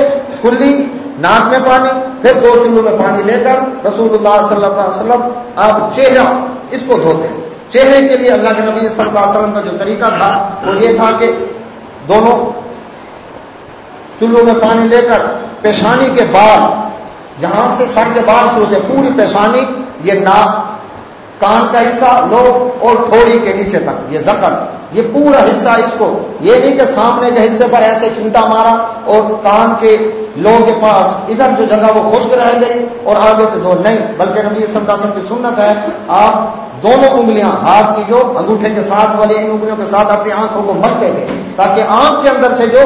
کلی ناک میں پانی، پھر دو چلو میں پانی لے کر رسول اللہ صلی اللہ علیہ وسلم آپ چہرہ اس کو دھوتے چہرے کے لیے اللہ کے نبی صلی اللہ علیہ وسلم کا جو طریقہ تھا، وہ یہ تھا کہ دونوں چلو میں پانی لے کر پیشانی کے بال، جہاں سے سر کے بال شروع ہوتے پوری پیشانی، یہ ناک، کان کا حصہ لو اور ٹھوڑی کے نیچے تک، یہ زخم۔ یہ پورا حصہ اس کو یہ نہیں کہ سامنے کے حصے پر ایسے چمٹا مارا اور کان کے لو کے پاس ادھر جو جگہ وہ خشک رہ گئی اور آگے سے دو نہیں، بلکہ نبی سمداسن کی سنت ہے، آپ دونوں انگلیاں، ہاتھ کی جو انگوٹھے کے ساتھ والی ان انگلیوں کے ساتھ اپنی آنکھوں کو مت دے تاکہ آنکھ کے اندر سے جو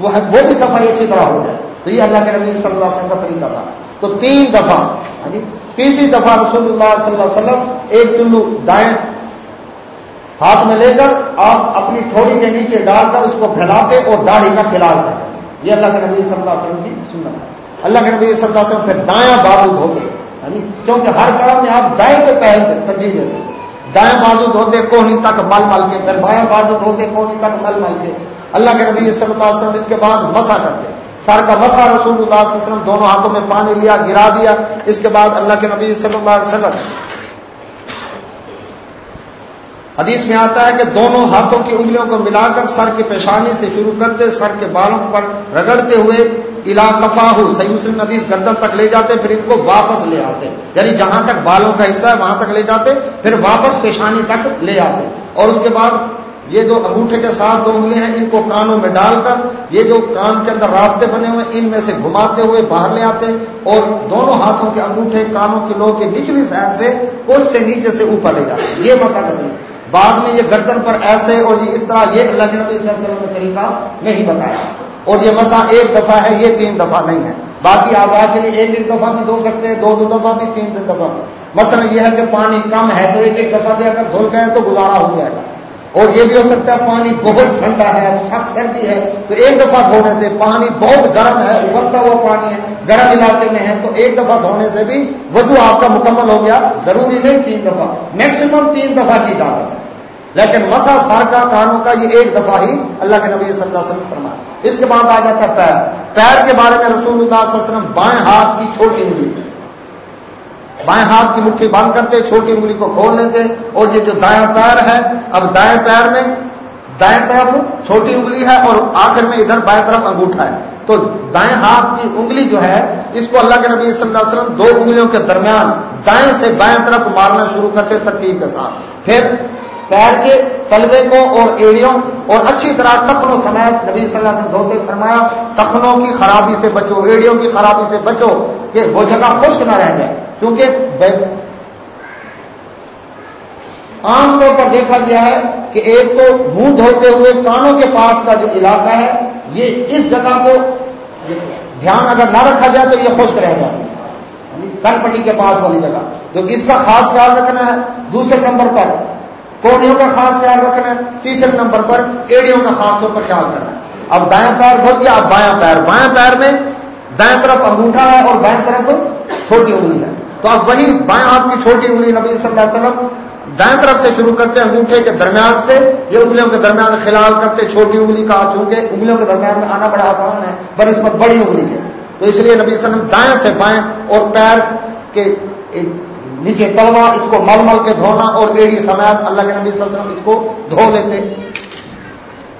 وہ ہے، وہ بھی صفائی اچھی طرح ہو جائے۔ تو یہ اللہ کے نبی صلی اللہ علیہ وسلم کا طریقہ تھا۔ تو تین دفعہ جی تیسری دفعہ رسول اللہ صلی اللہ علیہ وسلم ایک چلو دائیں ہاتھ میں لے کر آپ اپنی تھوڑی کے نیچے ڈال کر اس کو پھیلاتے اور داڑھی کا خلال کرتے۔ یہ اللہ کے نبی صلی اللہ علیہ وسلم کی سنت ہے۔ اللہ کے نبی صلی اللہ علیہ وسلم پھر دایاں بازو دھوتے۔ یعنی کیونکہ ہر کام میں آپ دائیں کو پہل ترجیح دیتے۔ دائیں بازو دھوتے کونی تک مل مل کے، پھر بایاں بازو دھوتے کونی تک مل مل کے۔ اللہ کے نبی صلی اللہ علیہ وسلم اس کے بعد مسا کرتے۔ سر کا مسا رسول اللہ صلی اللہ علیہ وسلم دونوں ہاتھوں میں پانی لیا، گرا دیا۔ اس کے بعد اللہ کے نبی صلی اللہ علیہ وسلم حدیث میں آتا ہے کہ دونوں ہاتھوں کی انگلیوں کو ملا کر سر کی پیشانی سے شروع کرتے، سر کے بالوں پر رگڑتے ہوئے علاقفا ہو صحیح مسلم حدیث گردن تک لے جاتے، پھر ان کو واپس لے آتے۔ یعنی جہاں تک بالوں کا حصہ ہے، وہاں تک لے جاتے، پھر واپس پیشانی تک لے آتے۔ اور اس کے بعد یہ جو انگوٹھے کے ساتھ دو انگلی ہیں، ان کو کانوں میں ڈال کر یہ جو کان کے اندر راستے بنے ہوئے ان میں سے گھماتے ہوئے باہر لے آتے۔ اور دونوں ہاتھوں کے انگوٹھے، کانوں کے لوگ کے نچلی سائڈ سے کچھ سے نیچے سے اوپر لے جاتے۔ یہ مسا کرتے بعد میں یہ گردن پر ایسے اور یہ اس طرح یہ اللہ کے نبی صلی اللہ علیہ وسلم کا طریقہ نہیں بتایا۔ اور یہ مسا ایک دفعہ ہے، یہ تین دفعہ نہیں ہے۔ باقی آزاد کے لیے ایک ایک دفعہ بھی دھو سکتے ہیں، دو دو دفعہ بھی، تین تین دفعہ بھی۔ مسئلہ یہ ہے کہ پانی کم ہے تو ایک ایک دفعہ سے اگر دھل گئے تو گزارا ہو جائے گا۔ اور یہ بھی ہو سکتا ہے پانی بہت ٹھنڈا ہے سخت سردی ہے، تو ایک دفعہ دھونے سے پانی بہت گرم ہے، ابلتا ہوا پانی ہے، گرم علاقے میں ہے، تو ایک دفعہ دھونے سے بھی وضو آپ کا مکمل ہو گیا۔ ضروری نہیں تین دفعہ میکسیمم تین دفعہ کی اجازت ہے۔ لیکن مسا سار کا کانوں کا یہ ایک دفعہ ہی اللہ کے نبی صلی اللہ علیہ وسلم فرمایا۔ اس کے بعد آ جاتا پیر۔ پیر کے بارے میں رسول اللہ صلی اللہ علیہ وسلم بائیں ہاتھ کی چھوٹی انگلی بائیں ہاتھ کی مٹھی بند کرتے، چھوٹی انگلی کو کھول لیتے اور یہ جو دائیں پیر ہے، اب دائیں پیر میں دائیں طرف چھوٹی انگلی ہے اور آخر میں ادھر بائیں طرف انگوٹھا ہے۔ تو دائیں ہاتھ کی انگلی جو ہے، اس کو اللہ کے نبی صلی اللہ علیہ وسلم دو انگلیوں کے درمیان دائیں سے بائیں طرف مارنا شروع کرتے ترتیب کے ساتھ۔ پھر پیر کے تلوے کو اور ایڑیوں اور اچھی طرح ٹخنوں سمیت نبی صلی اللہ علیہ وسلم دھوتے فرمایا ٹخنوں کی خرابی سے بچو، ایڑیوں کی خرابی سے بچو کہ وہ جگہ خشک نہ رہ جائے۔ کیونکہ عام طور پر دیکھا گیا ہے کہ ایک تو منہ دھوتے ہوئے کانوں کے پاس کا جو علاقہ ہے، یہ اس جگہ کو دھیان اگر نہ رکھا جائے تو یہ خشک رہ جاتی یعنی ہے کن پٹی کے پاس والی جگہ۔ تو اس کا خاص خیال رکھنا ہے، دوسرے نمبر پر کوڑیوں کا خاص خیال رکھنا ہے، تیسرے نمبر پر ایڑیوں کا خاص طور پر خیال کرنا ہے۔ اب دائیں پیر دھو گیا اب بایاں پیر۔ بائیں پیر میں دائیں طرف انگوٹھا ہے اور بائیں طرف چھوٹی انگلی ہے۔ تو اب وہی بائیں ہاتھ کی چھوٹی انگلی نبی صلی اللہ علیہ وسلم دائیں طرف سے شروع کرتے ہیں انگوٹھے کے درمیان سے، یہ انگلیوں کے درمیان خلال کرتے چھوٹی انگلی کا چونکہ انگلیوں کے درمیان میں آنا بڑا آسان ہے پر بڑی انگلی کے۔ تو اس لیے نبی صلی اللہ علیہ وسلم دائیں سے بائیں اور پیر کے نیچے تلوا اس کو مل مل کے دھونا اور ایڑی سمیت اللہ کے نبی صلی اللہ علیہ وسلم اس کو دھو لیتے۔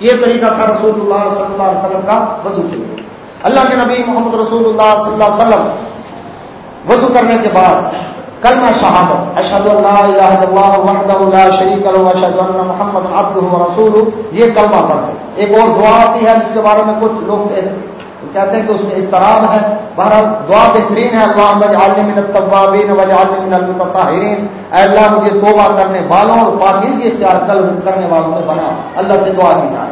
یہ طریقہ تھا رسول اللہ صلی اللہ علیہ وسلم کا وضو کے اللہ کے نبی محمد رسول اللہ صلی اللہ علیہ وسلم وضو کرنے کے بعد کلمہ شہادت اشد اللہ الہ اللہ وحدہ لا شریک له اشهد ان محمد عبدہ ورسولہ یہ کلمہ پڑھتے۔ ایک اور دعا آتی ہے جس کے بارے میں کچھ لوگ کہتے ہیں کہ اس میں استراب ہے۔ بہرحال دعا بہترین ہے۔ اللہ من التوابین من المتطہرین۔ اے اللہ، مجھے توبہ کرنے والوں اور پاکیزگی اختیار کل کرنے والوں میں بنا۔ اللہ سے دعا کی جائے۔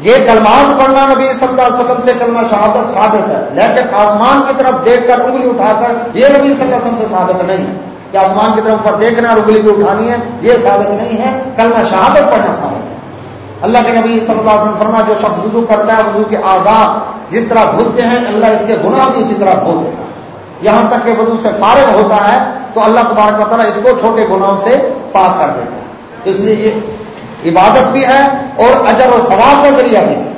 یہ کلمات پڑھنا نبی صلی اللہ علیہ وسلم سے کلمہ شہادت ثابت ہے۔ لیکن آسمان کی طرف دیکھ کر انگلی اٹھا کر یہ نبی صلی اللہ علیہ وسلم سے ثابت نہیں۔ ہے کہ آسمان کی طرف پر دیکھنا اور انگلی بھی اٹھانی ہے، یہ ثابت نہیں ہے۔ کلمہ شہادت پڑھنا ثابت ہے۔ اللہ کے نبی صلی اللہ علیہ وسلم فرما جو شخص وضو کرتا ہے، وضو کے آزاد جس طرح دھلتے ہیں، اللہ اس کے گناہ بھی اسی طرح دھو دیتا ہے۔ یہاں تک کہ وضو سے فارغ ہوتا ہے، تو اللہ تبارک تعالیٰ اس کو چھوٹے گناہوں سے پاک کر دیتا ہے۔ اس لیے یہ عبادت بھی ہے اور اجر و ثواب کا ذریعہ بھی ہے۔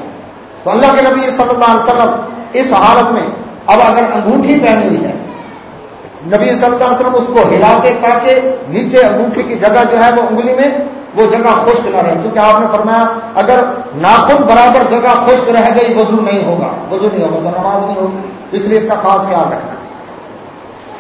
تو اللہ کے نبی صلی اللہ علیہ وسلم اس حالت میں اب اگر انگوٹھی پہنی ہوئی ہے، نبی صلی اللہ علیہ وسلم اس کو ہلاتے تاکہ نیچے انگوٹھی کی جگہ جو ہے وہ انگلی میں وہ جگہ خشک نہ رہے۔ چونکہ آپ نے فرمایا، اگر ناخن برابر جگہ خشک رہ گئی، وضو نہیں ہوگا۔ وضو نہیں ہوگا، تو نماز نہیں ہوگی۔ اس لیے اس کا خاص خیال رکھنا۔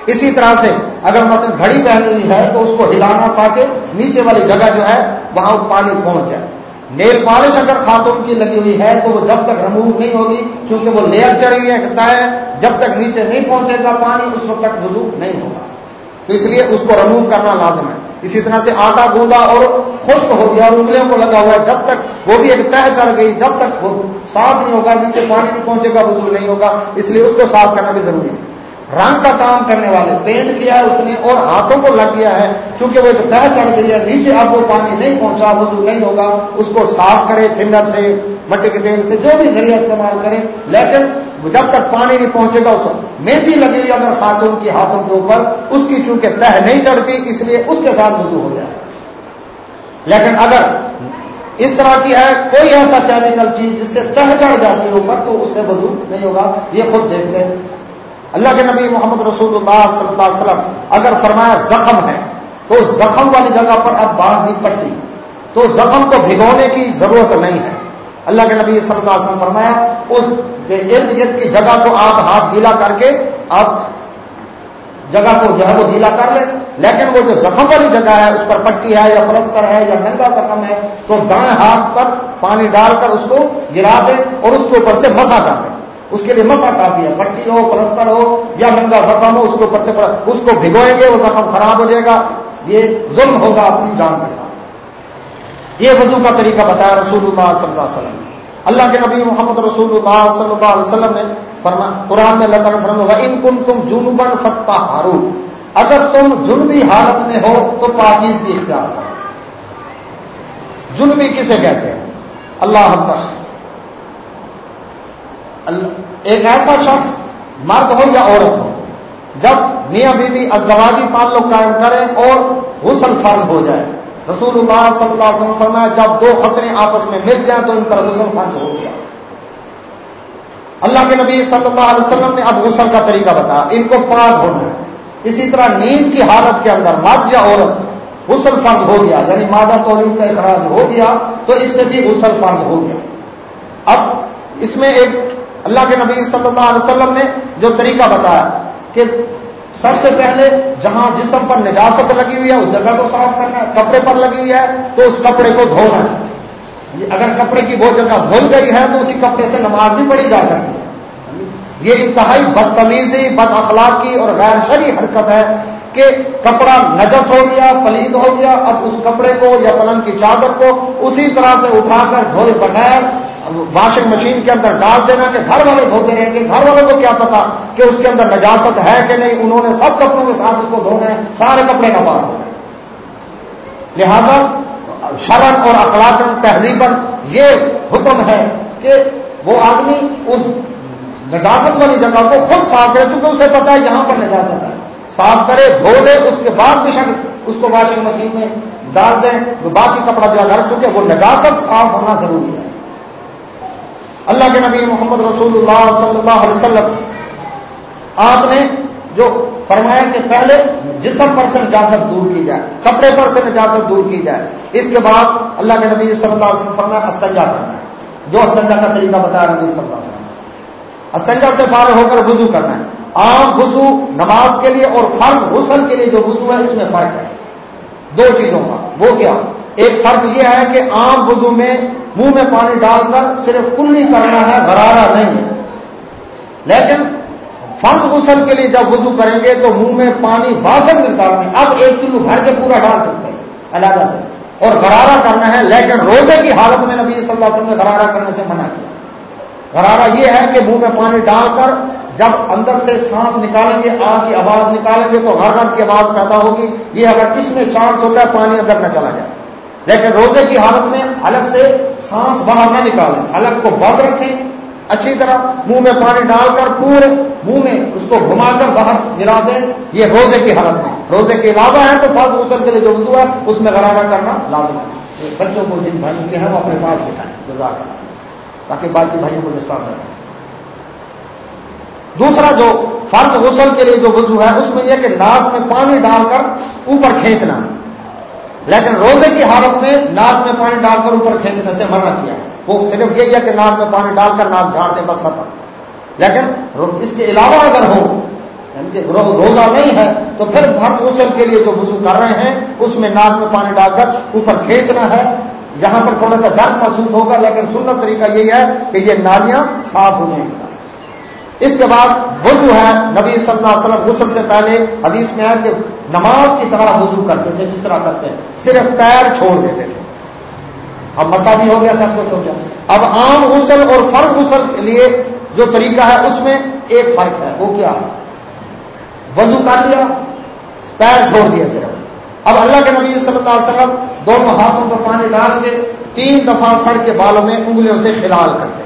اسی طرح سے اگر مثلا گھڑی پہنی ہوئی ہے، تو اس کو ہلانا تاکہ نیچے والی جگہ جو ہے، وہاں پانی پہنچ جائے۔ نیل پالش اگر خاتون کی لگی ہوئی ہے، تو وہ جب تک رموو نہیں ہوگی کیونکہ وہ لیئر چڑھی ہے، کہتا ہے، جب تک نیچے نہیں پہنچے گا پانی، اس وقت تک وضو نہیں ہوگا۔ تو اس لیے اس کو رموو کرنا لازم ہے۔ اسی طرح سے آٹا گوندا اور خشک ہو گیا اور انگلیوں کو لگا ہوا ہے۔ جب تک وہ بھی ایک تہ چڑھ گئی، جب تک وہ صاف نہیں ہوگا، نیچے پانی نہیں پہنچے گا وضو نہیں ہوگا۔ اس لیے اس کو صاف کرنا بھی ضروری ہے۔ رنگ کا کام کرنے والے، پینٹ کیا ہے اس نے اور ہاتھوں کو لگ گیا ہے، چونکہ وہ ایک تہ چڑھ گئی ہے نیچے اب وہ پانی نہیں پہنچا، وضو نہیں ہوگا، اس کو صاف کرے تھنر سے، مٹی کے تیل سے، جو بھی ذریعہ استعمال کرے۔ لیکن جب تک پانی نہیں پہنچے گا، اس مہندی لگی ہوئی اگر خاتون کی ہاتھوں کے اوپر، اس کی چونکہ تہ نہیں چڑھتی، اس لیے اس کے ساتھ وضو ہو جائے۔ لیکن اگر اس طرح کی ہے، کوئی ایسا کیمیکل چیز جس سے تہ چڑھ جاتی ہے اوپر، تو اس سے وضو نہیں ہوگا، یہ خود دیکھ لیں۔ اللہ کے نبی محمد رسول اللہ صلی اللہ علیہ وسلم اگر فرمایا زخم ہے، تو زخم والی جگہ پر اب باندھ دی پٹی تو زخم کو بھگونے کی ضرورت نہیں ہے۔ اللہ کے نبی صلی اللہ علیہ وسلم فرمایا، اس ارد گرد کی جگہ کو آپ ہاتھ گیلا کر کے آپ جگہ کو جو ہے وہ گیلا کر لے لیکن وہ جو زخم والی جگہ ہے، اس پر پٹی ہے یا پلستر ہے یا ننگا زخم ہے، تو دائیں ہاتھ پر پانی ڈال کر اس کو گرا دے اور اس کے اوپر سے مسا کر دے اس کے لیے مسا کافی ہے۔ پٹی ہو، پلستر ہو، یا ننگا زخم ہو، اس کے اوپر سے اس کو بھگوئیں گے، وہ زخم خراب ہو جائے گا۔ یہ ظلم ہوگا اپنی جان کے ساتھ۔ یہ وضو کا طریقہ بتایا رسول اللہ صلی اللہ علیہ وسلم اللہ کے نبی محمد رسول اللہ صلی اللہ علیہ وسلم نے فرما، قرآن میں اللہ تعالیٰ فرما ان کن تم جنوبن فتح ہارو اگر تم جنوبی حالت میں ہو تو پاکیز کی اختیار کرو۔ جنوبی کسے کہتے ہیں؟ اللہ اکبر۔ ایک ایسا شخص مرد ہو یا عورت ہو، جب میاں بیوی ازدواجی تعلق قائم کریں اور غسل فرض ہو جائے۔ رسول اللہ صلی اللہ علیہ وسلم فرمایا، جب دو خطرے آپس میں مل جائیں تو ان پر غسل فرض ہو گیا۔ اللہ کے نبی صلی اللہ علیہ وسلم نے اب غسل کا طریقہ بتایا، ان کو پاک ہونا ہے۔ اسی طرح نیند کی حالت کے اندر مرد یا عورت غسل فرض ہو گیا یعنی مادہ تولید کا اخراج ہو گیا، تو اس سے بھی غسل فرض ہو گیا۔ اب اس میں ایک اللہ کے نبی صلی اللہ علیہ وسلم نے جو طریقہ بتایا کہ سب سے پہلے جہاں جسم پر نجاست لگی ہوئی ہے، اس جگہ کو صاف کرنا ہے، کپڑے پر لگی ہوئی ہے، تو اس کپڑے کو دھونا ہے۔ یعنی اگر کپڑے کی وہ جگہ دھل گئی ہے، تو اسی کپڑے سے نماز بھی پڑھی جا سکتی ہے۔ یعنی یہ انتہائی بدتمیزی، بد اخلاقی اور غیر شری حرکت ہے کہ کپڑا نجس ہو گیا، پلید ہو گیا، اب اس کپڑے کو یا پلنگ کی چادر کو اسی طرح سے اٹھا کر دھوئے بغیر واشنگ مشین کے اندر ڈال دینا کہ گھر والے دھوتے رہیں گے۔ گھر والوں کو کیا پتا کہ اس کے اندر نجاست ہے کہ نہیں؟ انہوں نے سب کپڑوں کے ساتھ اس کو دھونا ہے، سارے کپڑے کا پار ہونا لہذا شرن اور اخلاق تہذیب یہ حکم ہے کہ وہ آدمی اس نجاست والی جگہ کو خود صاف کرے، چونکہ اسے پتا ہے یہاں پر نجاست ہے۔ صاف کرے، دھو دے اس کے بعد بھی شک اس کو واشنگ مشین میں ڈال دیں۔ تو باقی کپڑا جو گھر چکے وہ نجاست صاف ہونا ضروری ہے۔ اللہ کے نبی محمد رسول اللہ صلی اللہ علیہ وسلم، آپ نے جو فرمایا کہ پہلے جسم پر سے نجاست دور کی جائے، کپڑے پر سے نجاست دور کی جائے، اس کے بعد اللہ کے نبی صلی اللہ علیہ وسلم فرمایا استنجا کرنا ہے۔ جو استنجا کا طریقہ بتایا نبی صلی اللہ علیہ وسلم۔ استنجا سے فارغ ہو کر وضو کرنا ہے۔ عام وضو نماز کے لیے اور فرض غسل کے لیے جو وضو ہے، اس میں فرق ہے۔ دو چیزوں کا، وہ کیا؟ ایک فرق یہ ہے کہ عام وضو میں منہ میں پانی ڈال کر صرف کلی کرنا ہے، غرارہ نہیں ہے۔ لیکن فرض غسل کے لیے جب وضو کریں گے تو منہ میں پانی واضح مقدار میں اب ایک کلو بھر کے پورا ڈال سکتے ہیں، علیحدہ سے۔ اور غرارہ کرنا ہے، لیکن روزے کی حالت میں نبی صلی اللہ علیہ وسلم نے غرارہ کرنے سے منع کیا۔ غرارہ یہ ہے کہ منہ میں پانی ڈال کر جب اندر سے سانس نکالیں گے آگ کی آواز نکالیں گے تو ہر کی آواز پیدا ہوگی۔ یہ اگر اس میں چانس ہوتا ہے پانی اندر نہ چلا جائے۔ لیکن روزے کی حالت میں الگ سے سانس باہر نہ نکالیں الگ کو بند رکھیں، اچھی طرح منہ میں پانی ڈال کر پورے منہ میں اس کو گھما کر باہر گرا دیں، یہ روزے کی حالت میں۔ روزے کے علاوہ ہے تو فرض غسل کے لیے جو وضو ہے، اس میں غرارہ کرنا لازم ہے۔ بچوں کو، جن بھائیوں کے ہیں وہ اپنے پاس بٹھائیں۔ گزار تاکہ باقی بھائیوں کو ڈسٹرب نہ دوسرا جو فرض غسل کے لیے جو وضو ہے، اس میں یہ کہ ناک میں پانی ڈال کر اوپر کھینچنا۔ ہے لیکن روزے کی حالت میں ناک میں پانی ڈال کر اوپر کھینچنے سے منع کیا ہے۔ وہ صرف یہی ہے کہ ناک میں پانی ڈال کر ناک جھاڑ دیں بس ختم۔ لیکن اس کے علاوہ اگر ہو یعنی کہ روزہ نہیں ہے، تو پھر ہر غسل کے لیے جو وضو کر رہے ہیں، اس میں ناک میں پانی ڈال کر اوپر کھینچنا ہے۔ یہاں پر تھوڑا سا درد محسوس ہوگا، لیکن سنت طریقہ یہی ہے کہ یہ نالیاں صاف ہو جائیں گی۔ اس کے بعد وضو ہے۔ نبی صلی اللہ علیہ وسلم غسل سے پہلے حدیث میں ہے کہ نماز کی طرح وضو کرتے تھے، جس طرح کرتے ہیں صرف پیر چھوڑ دیتے تھے۔ اب مسا بھی ہو گیا، سب کو سوچا اب عام غسل اور فرض غسل کے لیے جو طریقہ ہے، اس میں ایک فرق ہے۔ وہ کیا؟ وضو کر لیا، پیر چھوڑ دیا صرف۔ اب اللہ کے نبی صلی اللہ علیہ وسلم دونوں ہاتھوں پر پانی ڈال کے تین دفعہ سر کے بالوں میں انگلیوں سے خلال کرتے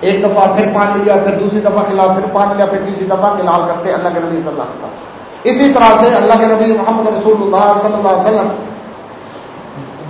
ایک دفعہ پھر پانی لیا، پھر دوسری دفعہ کھلا پھر پانی لیا، پھر تیسری دفعہ کھلال کرتے اللہ کے نبی صلی اللہ علیہ وسلم۔ اسی طرح سے اللہ کے نبی محمد رسول اللہ صلی اللہ علیہ وسلم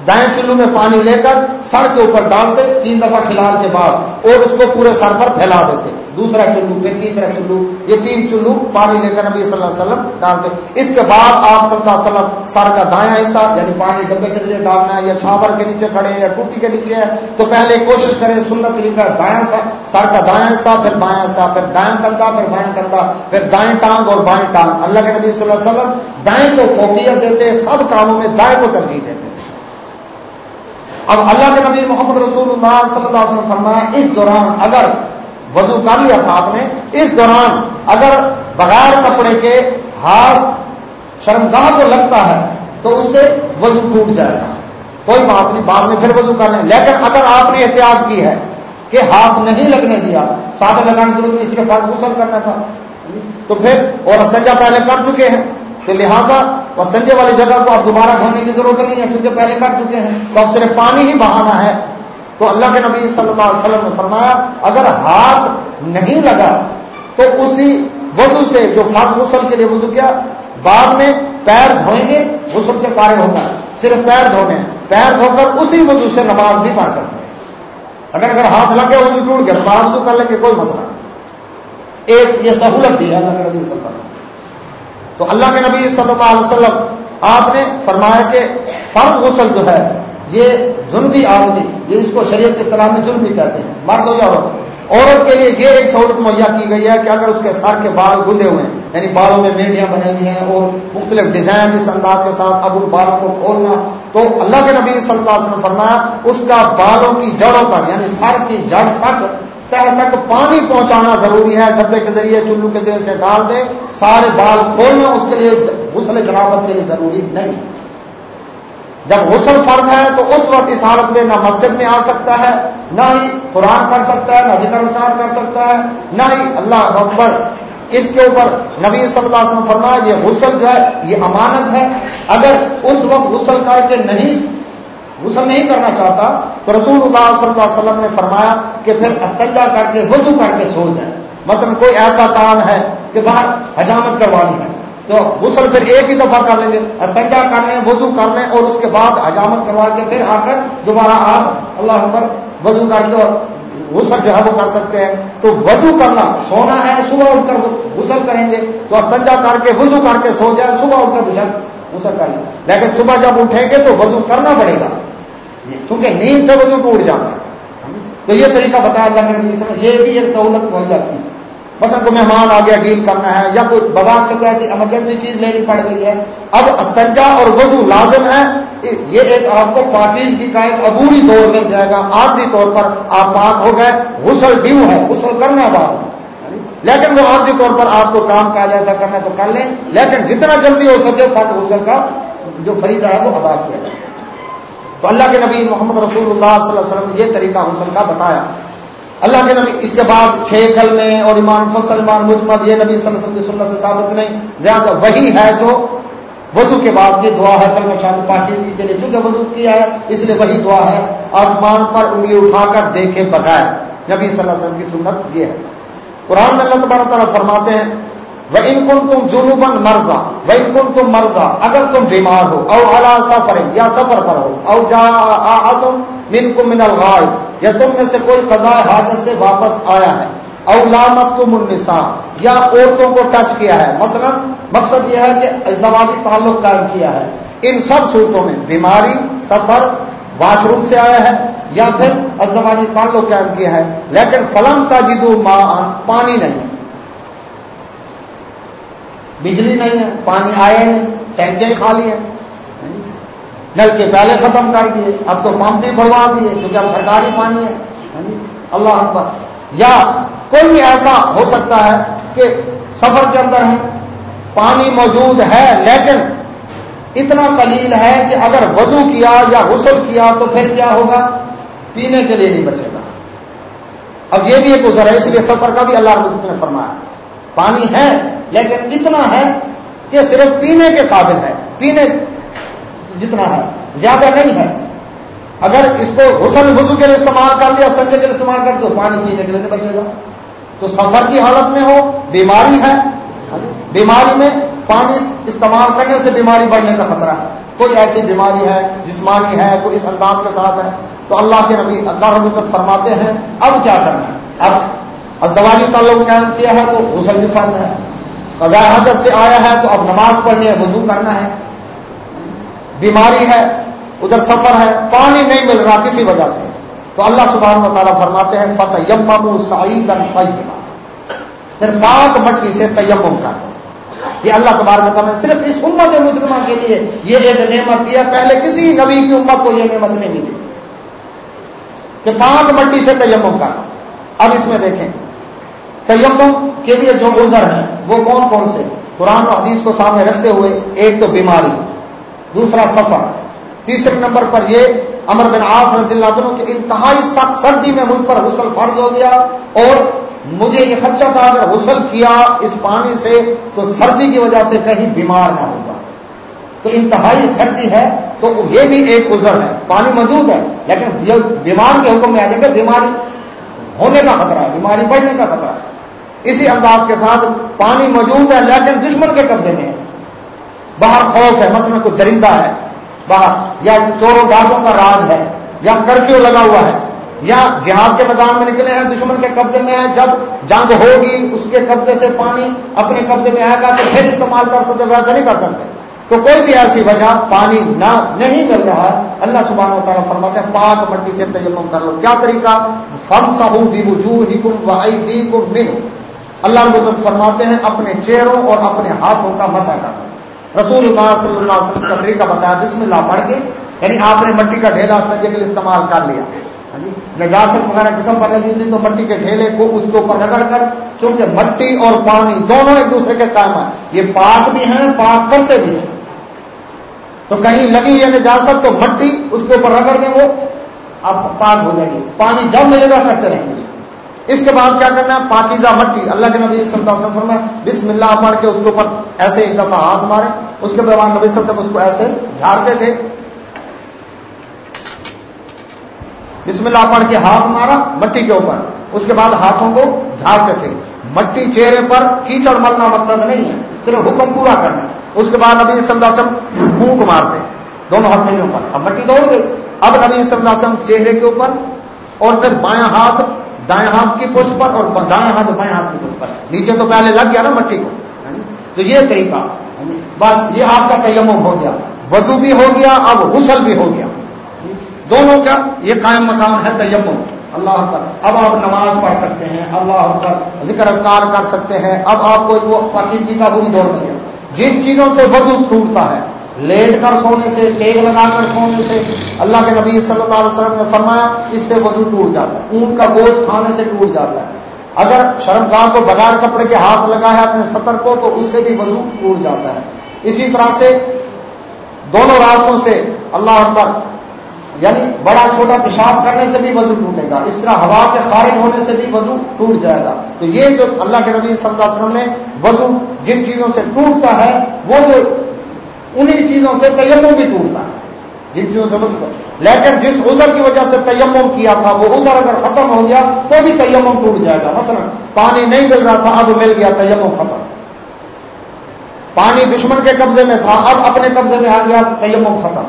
دائیں چلو میں پانی لے کر سر کے اوپر ڈالتے، تین دفعہ کھلال کے بعد اور اس کو پورے سر پر پھیلا دیتے۔ دوسرا چلو، پھر تیسرا چلو، یہ تین چلو پانی لے کر نبی صلی اللہ علیہ وسلم ڈالتے۔ اس کے بعد آپ صلی اللہ علیہ وسلم سر کا دایاں حصہ یعنی پانی ڈبے کے ذریعے ڈالنا ہے یا چھاور کے نیچے کھڑے ہیں یا ٹوٹی کے نیچے ہے تو پہلے کوشش کریں سنت طریقہ دایاں سر کا دایاں حصہ، پھر بایاں حصہ، پھر دائیں کندھا، پھر بائیں کندھا، پھر دائیں ٹانگ اور بائیں ٹانگ۔ اللہ کے نبی صلی اللہ علیہ وسلم دائیں کو فوقیت دیتے، سب کاموں میں دائیں کو ترجیح دیتے۔ اب اللہ کے نبی محمد رسول اللہ صلی اللہ علیہ وسلم فرمایا، اس دوران اگر وضو کر لیا تھا آپ نے اس دوران اگر بغیر کپڑے کے ہاتھ شرمگاہ کو لگتا ہے، تو اس سے وضو ٹوٹ جائے گا۔ کوئی بات نہیں، بعد میں پھر وضو کر لیں۔ لیکن اگر آپ نے احتیاط کی ہے کہ ہاتھ نہیں لگنے دیا سادہ لگانے کی ضرورت نہیں صرف ہاتھ غسل کرنا تھا۔ تو پھر، اور استنجا پہلے کر چکے ہیں۔ تو لہٰذا استنجے والی جگہ کو اب دوبارہ دھونے کی ضرورت نہیں ہے، چونکہ پہلے کر چکے ہیں۔ تو اب صرف پانی ہی بہانا ہے۔ تو اللہ کے نبی صلی اللہ علیہ وسلم نے فرمایا، اگر ہاتھ نہیں لگا تو اسی وضو سے جو فرض غسل کے لیے وضو کیا، بعد میں پیر دھوئیں گے، غسل سے فارغ ہوگا صرف پیر دھونے، پیر دھو کر اسی وضو سے نماز بھی پڑھ سکتے ہیں۔ اگر اگر ہاتھ لگ گیا وضو ٹوٹ گیا تو وضو کر لیں گے، کوئی مسئلہ ایک یہ سہولت دی ہے اللہ کے نبی صلی اللہ علیہ وسلم۔ تو اللہ کے نبی صلی اللہ علیہ وسلم، آپ نے فرمایا کہ فرض غسل جو ہے یہ جنبی آدمی، یہ اس کو شریعت کے اصطلاح میں جنبی کہتے ہیں، مرد ہو یا عورت۔ عورت کے لیے یہ ایک سہولت مہیا کی گئی ہے کہ اگر اس کے سر کے بال گندے ہوئے ہیں یعنی بالوں میں میڈیاں بنے ہوئی ہیں اور مختلف ڈیزائن اس انداز کے ساتھ اب ان بالوں کو کھولنا، تو اللہ کے نبی صلی اللہ علیہ وسلم فرمایا، اس کا بالوں کی جڑوں تک یعنی سر کی جڑ تک، تہ تک پانی پہنچانا ضروری ہے، ڈبے کے ذریعے چلو کے ذریعے سے ڈال دے، سارے بال کھولنا اس کے لیے غسل جنابت کے لیے ضروری نہیں۔ جب غسل فرض ہے تو اس وقت اس حالت میں نہ مسجد میں آ سکتا ہے، نہ ہی قرآن کر سکتا ہے، نہ ذکر اسکار کر سکتا ہے، نہ ہی اللہ اکبر۔ اس کے اوپر نبی صلی اللہ علیہ وسلم فرمایا، یہ غسل جو ہے، یہ امانت ہے۔ اگر اس وقت غسل کر کے نہیں، غسل نہیں کرنا چاہتا، تو رسول اللہ صلی اللہ علیہ وسلم نے فرمایا کہ پھر استنجا کر کے، وضو کر کے سو جائے۔ مثلا کوئی ایسا کام ہے کہ باہر حجامت کروانی ہے تو غسل پھر ایک ہی دفعہ کر لیں گے، استنجا کر لیں، وضو کر لیں اور اس کے بعد حجامت کروا کے پھر آ کر دوبارہ آپ اللہ پر وضو کر کے اور غسل جو ہے وہ کر سکتے ہیں۔ تو وضو کرنا، سونا ہے، صبح اٹھ کر غسل کریں گے۔ تو استنجا کر کے، وضو کر کے سو جائے، صبح اٹھ کر غسل کر لیں۔ لیکن صبح جب اٹھیں گے تو وضو کرنا پڑے گا۔ کیونکہ نیند سے وضو ٹوٹ جاتا ہے۔ تو یہ طریقہ بتایا اللہ کے یہ بھی ایک سہولت مہیا کی مثلا کو مہمان آ گیا ڈیل کرنا ہے یا کوئی بازار سے کوئی ایسی ایمرجنسی چیز لینی پڑ گئی ہے، اب استنجا اور وضو لازم ہے۔ یہ ایک آپ کو پاکیزگی کا ایک عبوری دور مل جائے گا۔ آرزی طور پر آپ پاک ہو گئے، غسل ڈیو ہے، غسل کرنا بعد لیکن وہ عارضی طور پر آپ کو کام کا ایسا کرنا ہے تو کر لیں۔ لیکن جتنا جلدی ہو سکے فرض غسل کا جو فریضہ ہے وہ ادا کیا جائے۔ تو اللہ کے نبی محمد رسول اللہ صلی اللہ علیہ وسلم نے یہ طریقہ غسل کا بتایا۔ اللہ کے نبی اس کے بعد چھ کل میں اور ایمان فصل ایمان مجمد، یہ نبی صلی اللہ علیہ وسلم کی سنت سے ثابت نہیں، زیادہ وہی ہے جو وضو کے بعد کی دعا ہے کل میں شاید پاکیزگی کے لیے چونکہ وضو کیا ہے، اس لیے وہی دعا ہے، آسمان پر انگلی اٹھا کر دیکھے بغیر۔ نبی صلی اللہ علیہ وسلم کی سنت یہ ہے۔ قرآن میں اللہ تبارک تعالیٰ فرماتے ہیں وہ ان کن تم جنوبن مرزا وہ ان کن تم مرزا اگر تم بیمار ہو، او اللہ سفر، یا سفر پر ہو، او جا تم من کو من الغائب یا تم میں سے کوئی قضاء حاجت سے واپس آیا ہے؟ او لامستم النساء، یا عورتوں کو ٹچ کیا ہے؟ مثلا مقصد یہ ہے کہ ازدواجی تعلق قائم کیا ہے۔ ان سب صورتوں میں بیماری، سفر، واش روم سے آیا ہے، یا پھر ازدواجی تعلق قائم کیا ہے۔ لیکن فلم تاجدو ماں پانی نہیں۔ بجلی نہیں ہے، پانی آئے نہیں، ٹینکیں خالی ہیں۔ نل کے پہلے ختم کر دیے، اب تو پمپ بھی بڑھوا دیے، کیونکہ اب سرکاری پانی ہے۔ ہاں جی؟ اللہ اکبر۔ یا کوئی بھی ایسا ہو سکتا ہے کہ سفر کے اندر ہے، پانی موجود ہے، لیکن اتنا قلیل ہے کہ اگر وضو کیا یا غسل کیا تو پھر کیا ہوگا؟ پینے کے لیے نہیں بچے گا۔ اب یہ بھی ایک گزر ہے، اس لیے سفر کا بھی اللہ رب نے فرمایا۔ پانی ہے، لیکن اتنا ہے کہ صرف پینے کے قابل ہے۔ پینے جتنا ہے، زیادہ نہیں ہے۔ اگر اس کو غسل وضو کے لیے استعمال کر لیا سنجے کے لیے استعمال کر تو پانی پینے کے لیے نہیں بچے گا۔ تو سفر کی حالت میں ہو، بیماری ہے۔ بیماری میں پانی استعمال کرنے سے بیماری بڑھنے کا خطرہ ہے۔ کوئی ایسی بیماری ہے، جسمانی ہے، کوئی اس انداز کے ساتھ ہے، تو اللہ کے نبی، اللہ رب العزت فرماتے ہیں، اب کیا کرنا ہے؟ اب ازدواجی تعلق قائم کیا ہے تو غسل بھی فرض ہے۔ قضاء حدت سے آیا ہے تو اب نماز پڑھنی ہے، وضو کرنا ہے۔ بیماری ہے، ادھر سفر ہے، پانی نہیں مل رہا کسی وجہ سے۔ تو اللہ سبحانہ و تعالیٰ فرماتے ہیں فتح یم سعید پھر پاک مٹی سے تیمم کر۔ یہ اللہ تبارک تعالیٰ نے صرف اس امت مسلمہ کے لیے یہ ایک نعمت دیا۔ پہلے کسی نبی کی امت کو یہ نعمت نہیں ملی۔ کہ پاک مٹی سے تیمم کر۔ اب اس میں دیکھیں۔ تیمم کے لیے جو عذر ہیں، وہ کون کون سے؟ قرآن و حدیث کو سامنے رکھتے ہوئے ایک تو بیماری۔ دوسرا سفر۔ تیسرے نمبر پر یہ امر بن آس رضی اللہ عنہ کہ انتہائی سخت سردی میں مجھ پر غسل فرض ہو گیا اور مجھے یہ خدشہ تھا اگر غسل کیا اس پانی سے تو سردی کی وجہ سے کہیں بیمار نہ ہو جائے تو انتہائی سردی ہے تو یہ بھی ایک عذر ہے۔ پانی موجود ہے لیکن یہ بیمار کے حکم میں آ جائے گا بیماری ہونے کا خطرہ ہے، بیماری بڑھنے کا خطرہ ہے۔ اسی انداز کے ساتھ پانی موجود ہے لیکن دشمن کے قبضے میں ہے۔ باہر خوف ہے مثلا کوئی درندہ ہے، باہر، یا چوروں ڈاکوں کا راج ہے، یا کرفیو لگا ہوا ہے، یا جہاد کے میدان میں نکلے ہیں، دشمن کے قبضے میں ہے جب جنگ ہوگی، اس کے قبضے سے پانی اپنے قبضے میں آئے گا تو پھر استعمال کر سکتے ویسا نہیں کر سکتے۔ تو کوئی بھی ایسی وجہ پانی نہ نہیں مل رہا اللہ سبحانہ و تعالیٰ فرماتے ہیں، پاک مٹی سے تجمم کر لو۔ کیا طریقہ؟ فن سہو بھی وجوہ اللہ رب فرماتے ہیں، اپنے چہروں اور اپنے ہاتھوں کا مسا کرنا رسول اللہ صلی اللہ علیہ وسلم کا طریقہ بتایا بسم اللہ پڑھ کے یعنی آپ نے مٹی کا ڈھیلا کے لیے استعمال کر لیا۔ ہاں جی؟ نجاست وغیرہ جسم پر لگی تھی تو مٹی کے ڈھیلے کو اس کے اوپر رگڑ کر، چونکہ مٹی اور پانی دونوں ایک دوسرے کے قائم ہیں۔ یہ پاک بھی ہیں، پاک کرتے بھی ہیں۔ تو کہیں لگی یہ نجاست تو مٹی اس کے اوپر رگڑ دیں وہ اب پاک ہو جائے گی پانی جب ملے گا، کرتے رہیں گے۔ اس کے بعد کیا کرنا ہے؟ پاکیزہ مٹی۔ اللہ کے نبی صلی اللہ علیہ وسلم میں بسم اللہ پڑھ کے اس کے اوپر ایسے ایک دفعہ ہاتھ مارے۔ اس کے بعد نبی صلی اللہ علیہ وسلم اس کو ایسے جھاڑتے تھے۔ بسم اللہ پڑھ کے ہاتھ مارا، مٹی کے اوپر۔ اس کے بعد ہاتھوں کو جھاڑتے تھے۔ مٹی چہرے پر کیچڑ ملنا مقصد نہیں ہے، صرف حکم پورا کرنا۔ اس کے بعد نبی صلی اللہ علیہ وسلم پھونک مارتے دونوں ہتھیلیوں پر۔ اب مٹی دوڑ گئی۔ اب نبی صلی اللہ علیہ وسلم چہرے کے اوپر اور پھر بائیں ہاتھ، دائیں ہاتھ کی پشت پر اور دائیں ہاتھ، بائیں ہاتھ کی پشت پر۔ نیچے تو پہلے لگ گیا نا مٹی کو۔ یعنی تو یہ طریقہ۔ بس یہ آپ کا تیمم ہو گیا۔ وضو بھی ہو گیا، اب غسل بھی ہو گیا۔ دونوں کا یہ قائم مقام ہے تیمم۔ اللہ پر اب آپ نماز پڑھ سکتے ہیں، اللہ پر ذکر اذکار کر سکتے ہیں۔ اب آپ کو وہ پاکیزگی کا بری دور نہیں ہے۔ جن چیزوں سے وضو ٹوٹتا ہے، لیٹ کر سونے سے، ٹیک لگا کر سونے سے، اللہ کے نبی صلی اللہ علیہ وسلم نے فرمایا، اس سے وضو ٹوٹ جاتا ہے۔ اونٹ کا گوشت کھانے سے ٹوٹ جاتا ہے۔ اگر شرم گاہ کو بغیر کپڑے کے ہاتھ لگا ہے اپنے سطر کو، تو اس سے بھی وضو ٹوٹ جاتا ہے۔ اسی طرح سے دونوں راستوں سے اللہ اکبر یعنی بڑا چھوٹا پیشاب کرنے سے بھی وضو ٹوٹے گا، اس طرح ہوا کے خارج ہونے سے بھی وضو ٹوٹ جائے گا۔ تو یہ جو اللہ کے نبی صلی اللہ علیہ وسلم نے وضو جن چیزوں سے ٹوٹتا ہے، وہ جو انہیں چیزوں سے تیمم بھی ٹوٹتا ہے، جن چیزوں سے مطلب لیکن جس عذر کی وجہ سے تیمم کیا تھا، وہ عذر اگر ختم ہو گیا تو بھی تیمم ٹوٹ جائے گا۔ مثلا، پانی نہیں مل رہا تھا، اب مل گیا، تیمم ختم۔ پانی دشمن کے قبضے میں تھا، اب اپنے قبضے میں آ گیا، تیمم ختم۔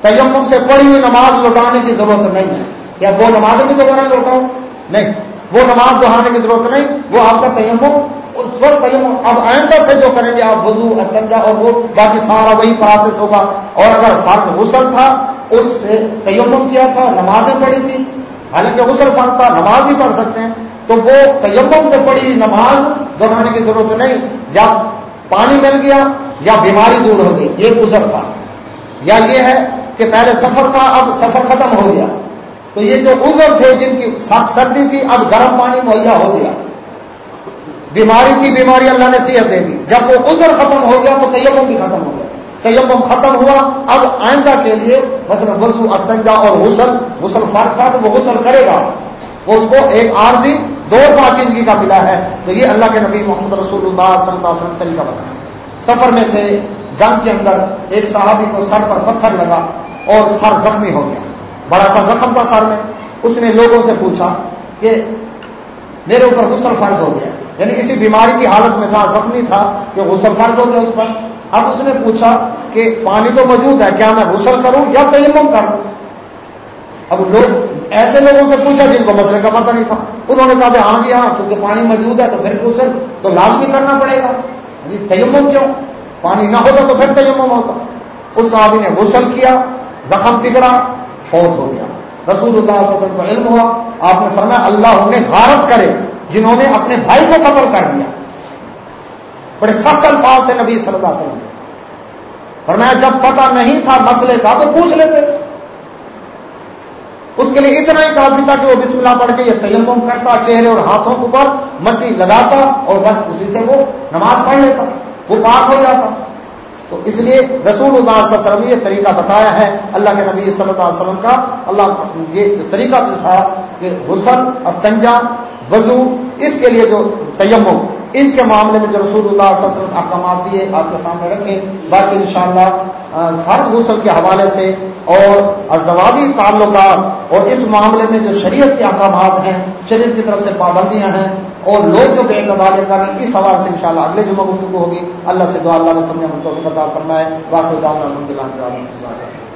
تیمم سے پڑی ہوئی نماز لوٹانے کی ضرورت نہیں ہے۔ یا وہ نماز بھی دوبارہ لوٹاؤں؟ نہیں۔ وہ نماز دہانے کی ضرورت نہیں، وہ آپ کا تیمم۔ اس وقت اب آئندہ سے جو کریں گے آپ وضو، استنجا اور وہ، باقی سارا وہی پروسیس ہوگا۔ اور اگر فرض غسل تھا، اس سے تیمم کیا تھا، نمازیں پڑھی تھی۔ حالانکہ غسل فرض تھا، نماز بھی پڑھ سکتے ہیں۔ تو وہ تیمم سے پڑھی نماز دہرانے کی ضرورت نہیں۔ جب پانی مل گیا یا بیماری دور ہو گئی، یہ گزر تھا۔ یا یہ ہے کہ پہلے سفر تھا، اب سفر ختم ہو گیا۔ تو یہ جو عذر تھے، جن کی سردی تھی، اب گرم پانی مہیا ہو گیا۔ بیماری تھی، بیماری اللہ نے صحت دے دی۔ جب وہ عذر ختم ہو گیا تو تیمم بھی ختم ہو گیا۔ تیمم ختم ہوا، اب آئندہ کے لیے مثلا وضو، استنجا اور غسل غسل فرض تھا تو وہ غسل کرے گا۔ وہ اس کو ایک عارضی دو پاکیزگی کا ملا ہے تو یہ اللہ کے نبی محمد رسول اللہ صلی اللہ علیہ وسلم طریقہ بتایا سفر میں تھے، جنگ کے اندر ایک صحابی کو سر پر پتھر لگا اور سر زخمی ہو گیا۔ بڑا سا زخم تھا سر میں۔ اس نے لوگوں سے پوچھا کہ میرے اوپر غسل فرض ہو گیا۔ یعنی کسی بیماری کی حالت میں تھا، زخمی تھا کہ غسل فرض ہو گیا اس پر۔ اب اس نے پوچھا کہ پانی تو موجود ہے، کیا میں غسل کروں یا تیمم کروں؟ اب لوگ ایسے لوگوں سے پوچھا جن کو مسئلے کا پتہ نہیں تھا۔ انہوں نے کہا کہ ہاں جی ہاں چونکہ پانی موجود ہے تو پھر غسل تو لازمی کرنا پڑے گا۔ ہاں جی تیمم کیوں؟ پانی نہ ہوتا تو پھر تیمم ہوتا۔ اس صحابی نے غسل کیا، زخم بگڑا فوت ہو گیا۔ رسول اللہ صلی اللہ علیہ وسلم کو علم ہوا۔ آپ نے فرمایا، اللہ انہیں غارت کرے جنہوں نے اپنے بھائی کو قتل کر دیا۔ بڑے سخت الفاظ تھے نبی صلی اللہ علیہ وسلم۔ فرمایا، جب پتہ نہیں تھا مسئلے کا تو پوچھ لیتے۔ اس کے لیے اتنا ہی کافی تھا کہ وہ بسم اللہ پڑھ کے یہ تیمم کرتا، چہرے اور ہاتھوں کے اوپر مٹی لگاتا اور بس اسی سے وہ نماز پڑھ لیتا، وہ پاک ہو جاتا۔ تو اس لیے رسول اللہ صلی اللہ علیہ وسلم یہ طریقہ بتایا ہے، اللہ کے نبی صلی اللہ علیہ وسلم کا۔ اللہ یہ طریقہ تو تھا کہ غسل، استنجا، وضو، اس کے لیے جو تیمم۔ ان کے معاملے میں جو رسول اللہ صلی اللہ علیہ وسلم احکامات دیے، آپ کے سامنے رکھیں باقی انشاءاللہ فرض غسل کے حوالے سے اور ازدوادی تعلقات اور اس معاملے میں جو شریعت کے احکامات ہیں، شریعت کی طرف سے پابندیاں ہیں اور لوگ جو بے قبالے کر رہے ہیں، اس حوالے سے انشاءاللہ اگلے جمعہ گفتگو ہوگی۔ اللہ سے دعا، اللہ میں سمجھا ہم تو فرمائے۔ واقع الحمد للہ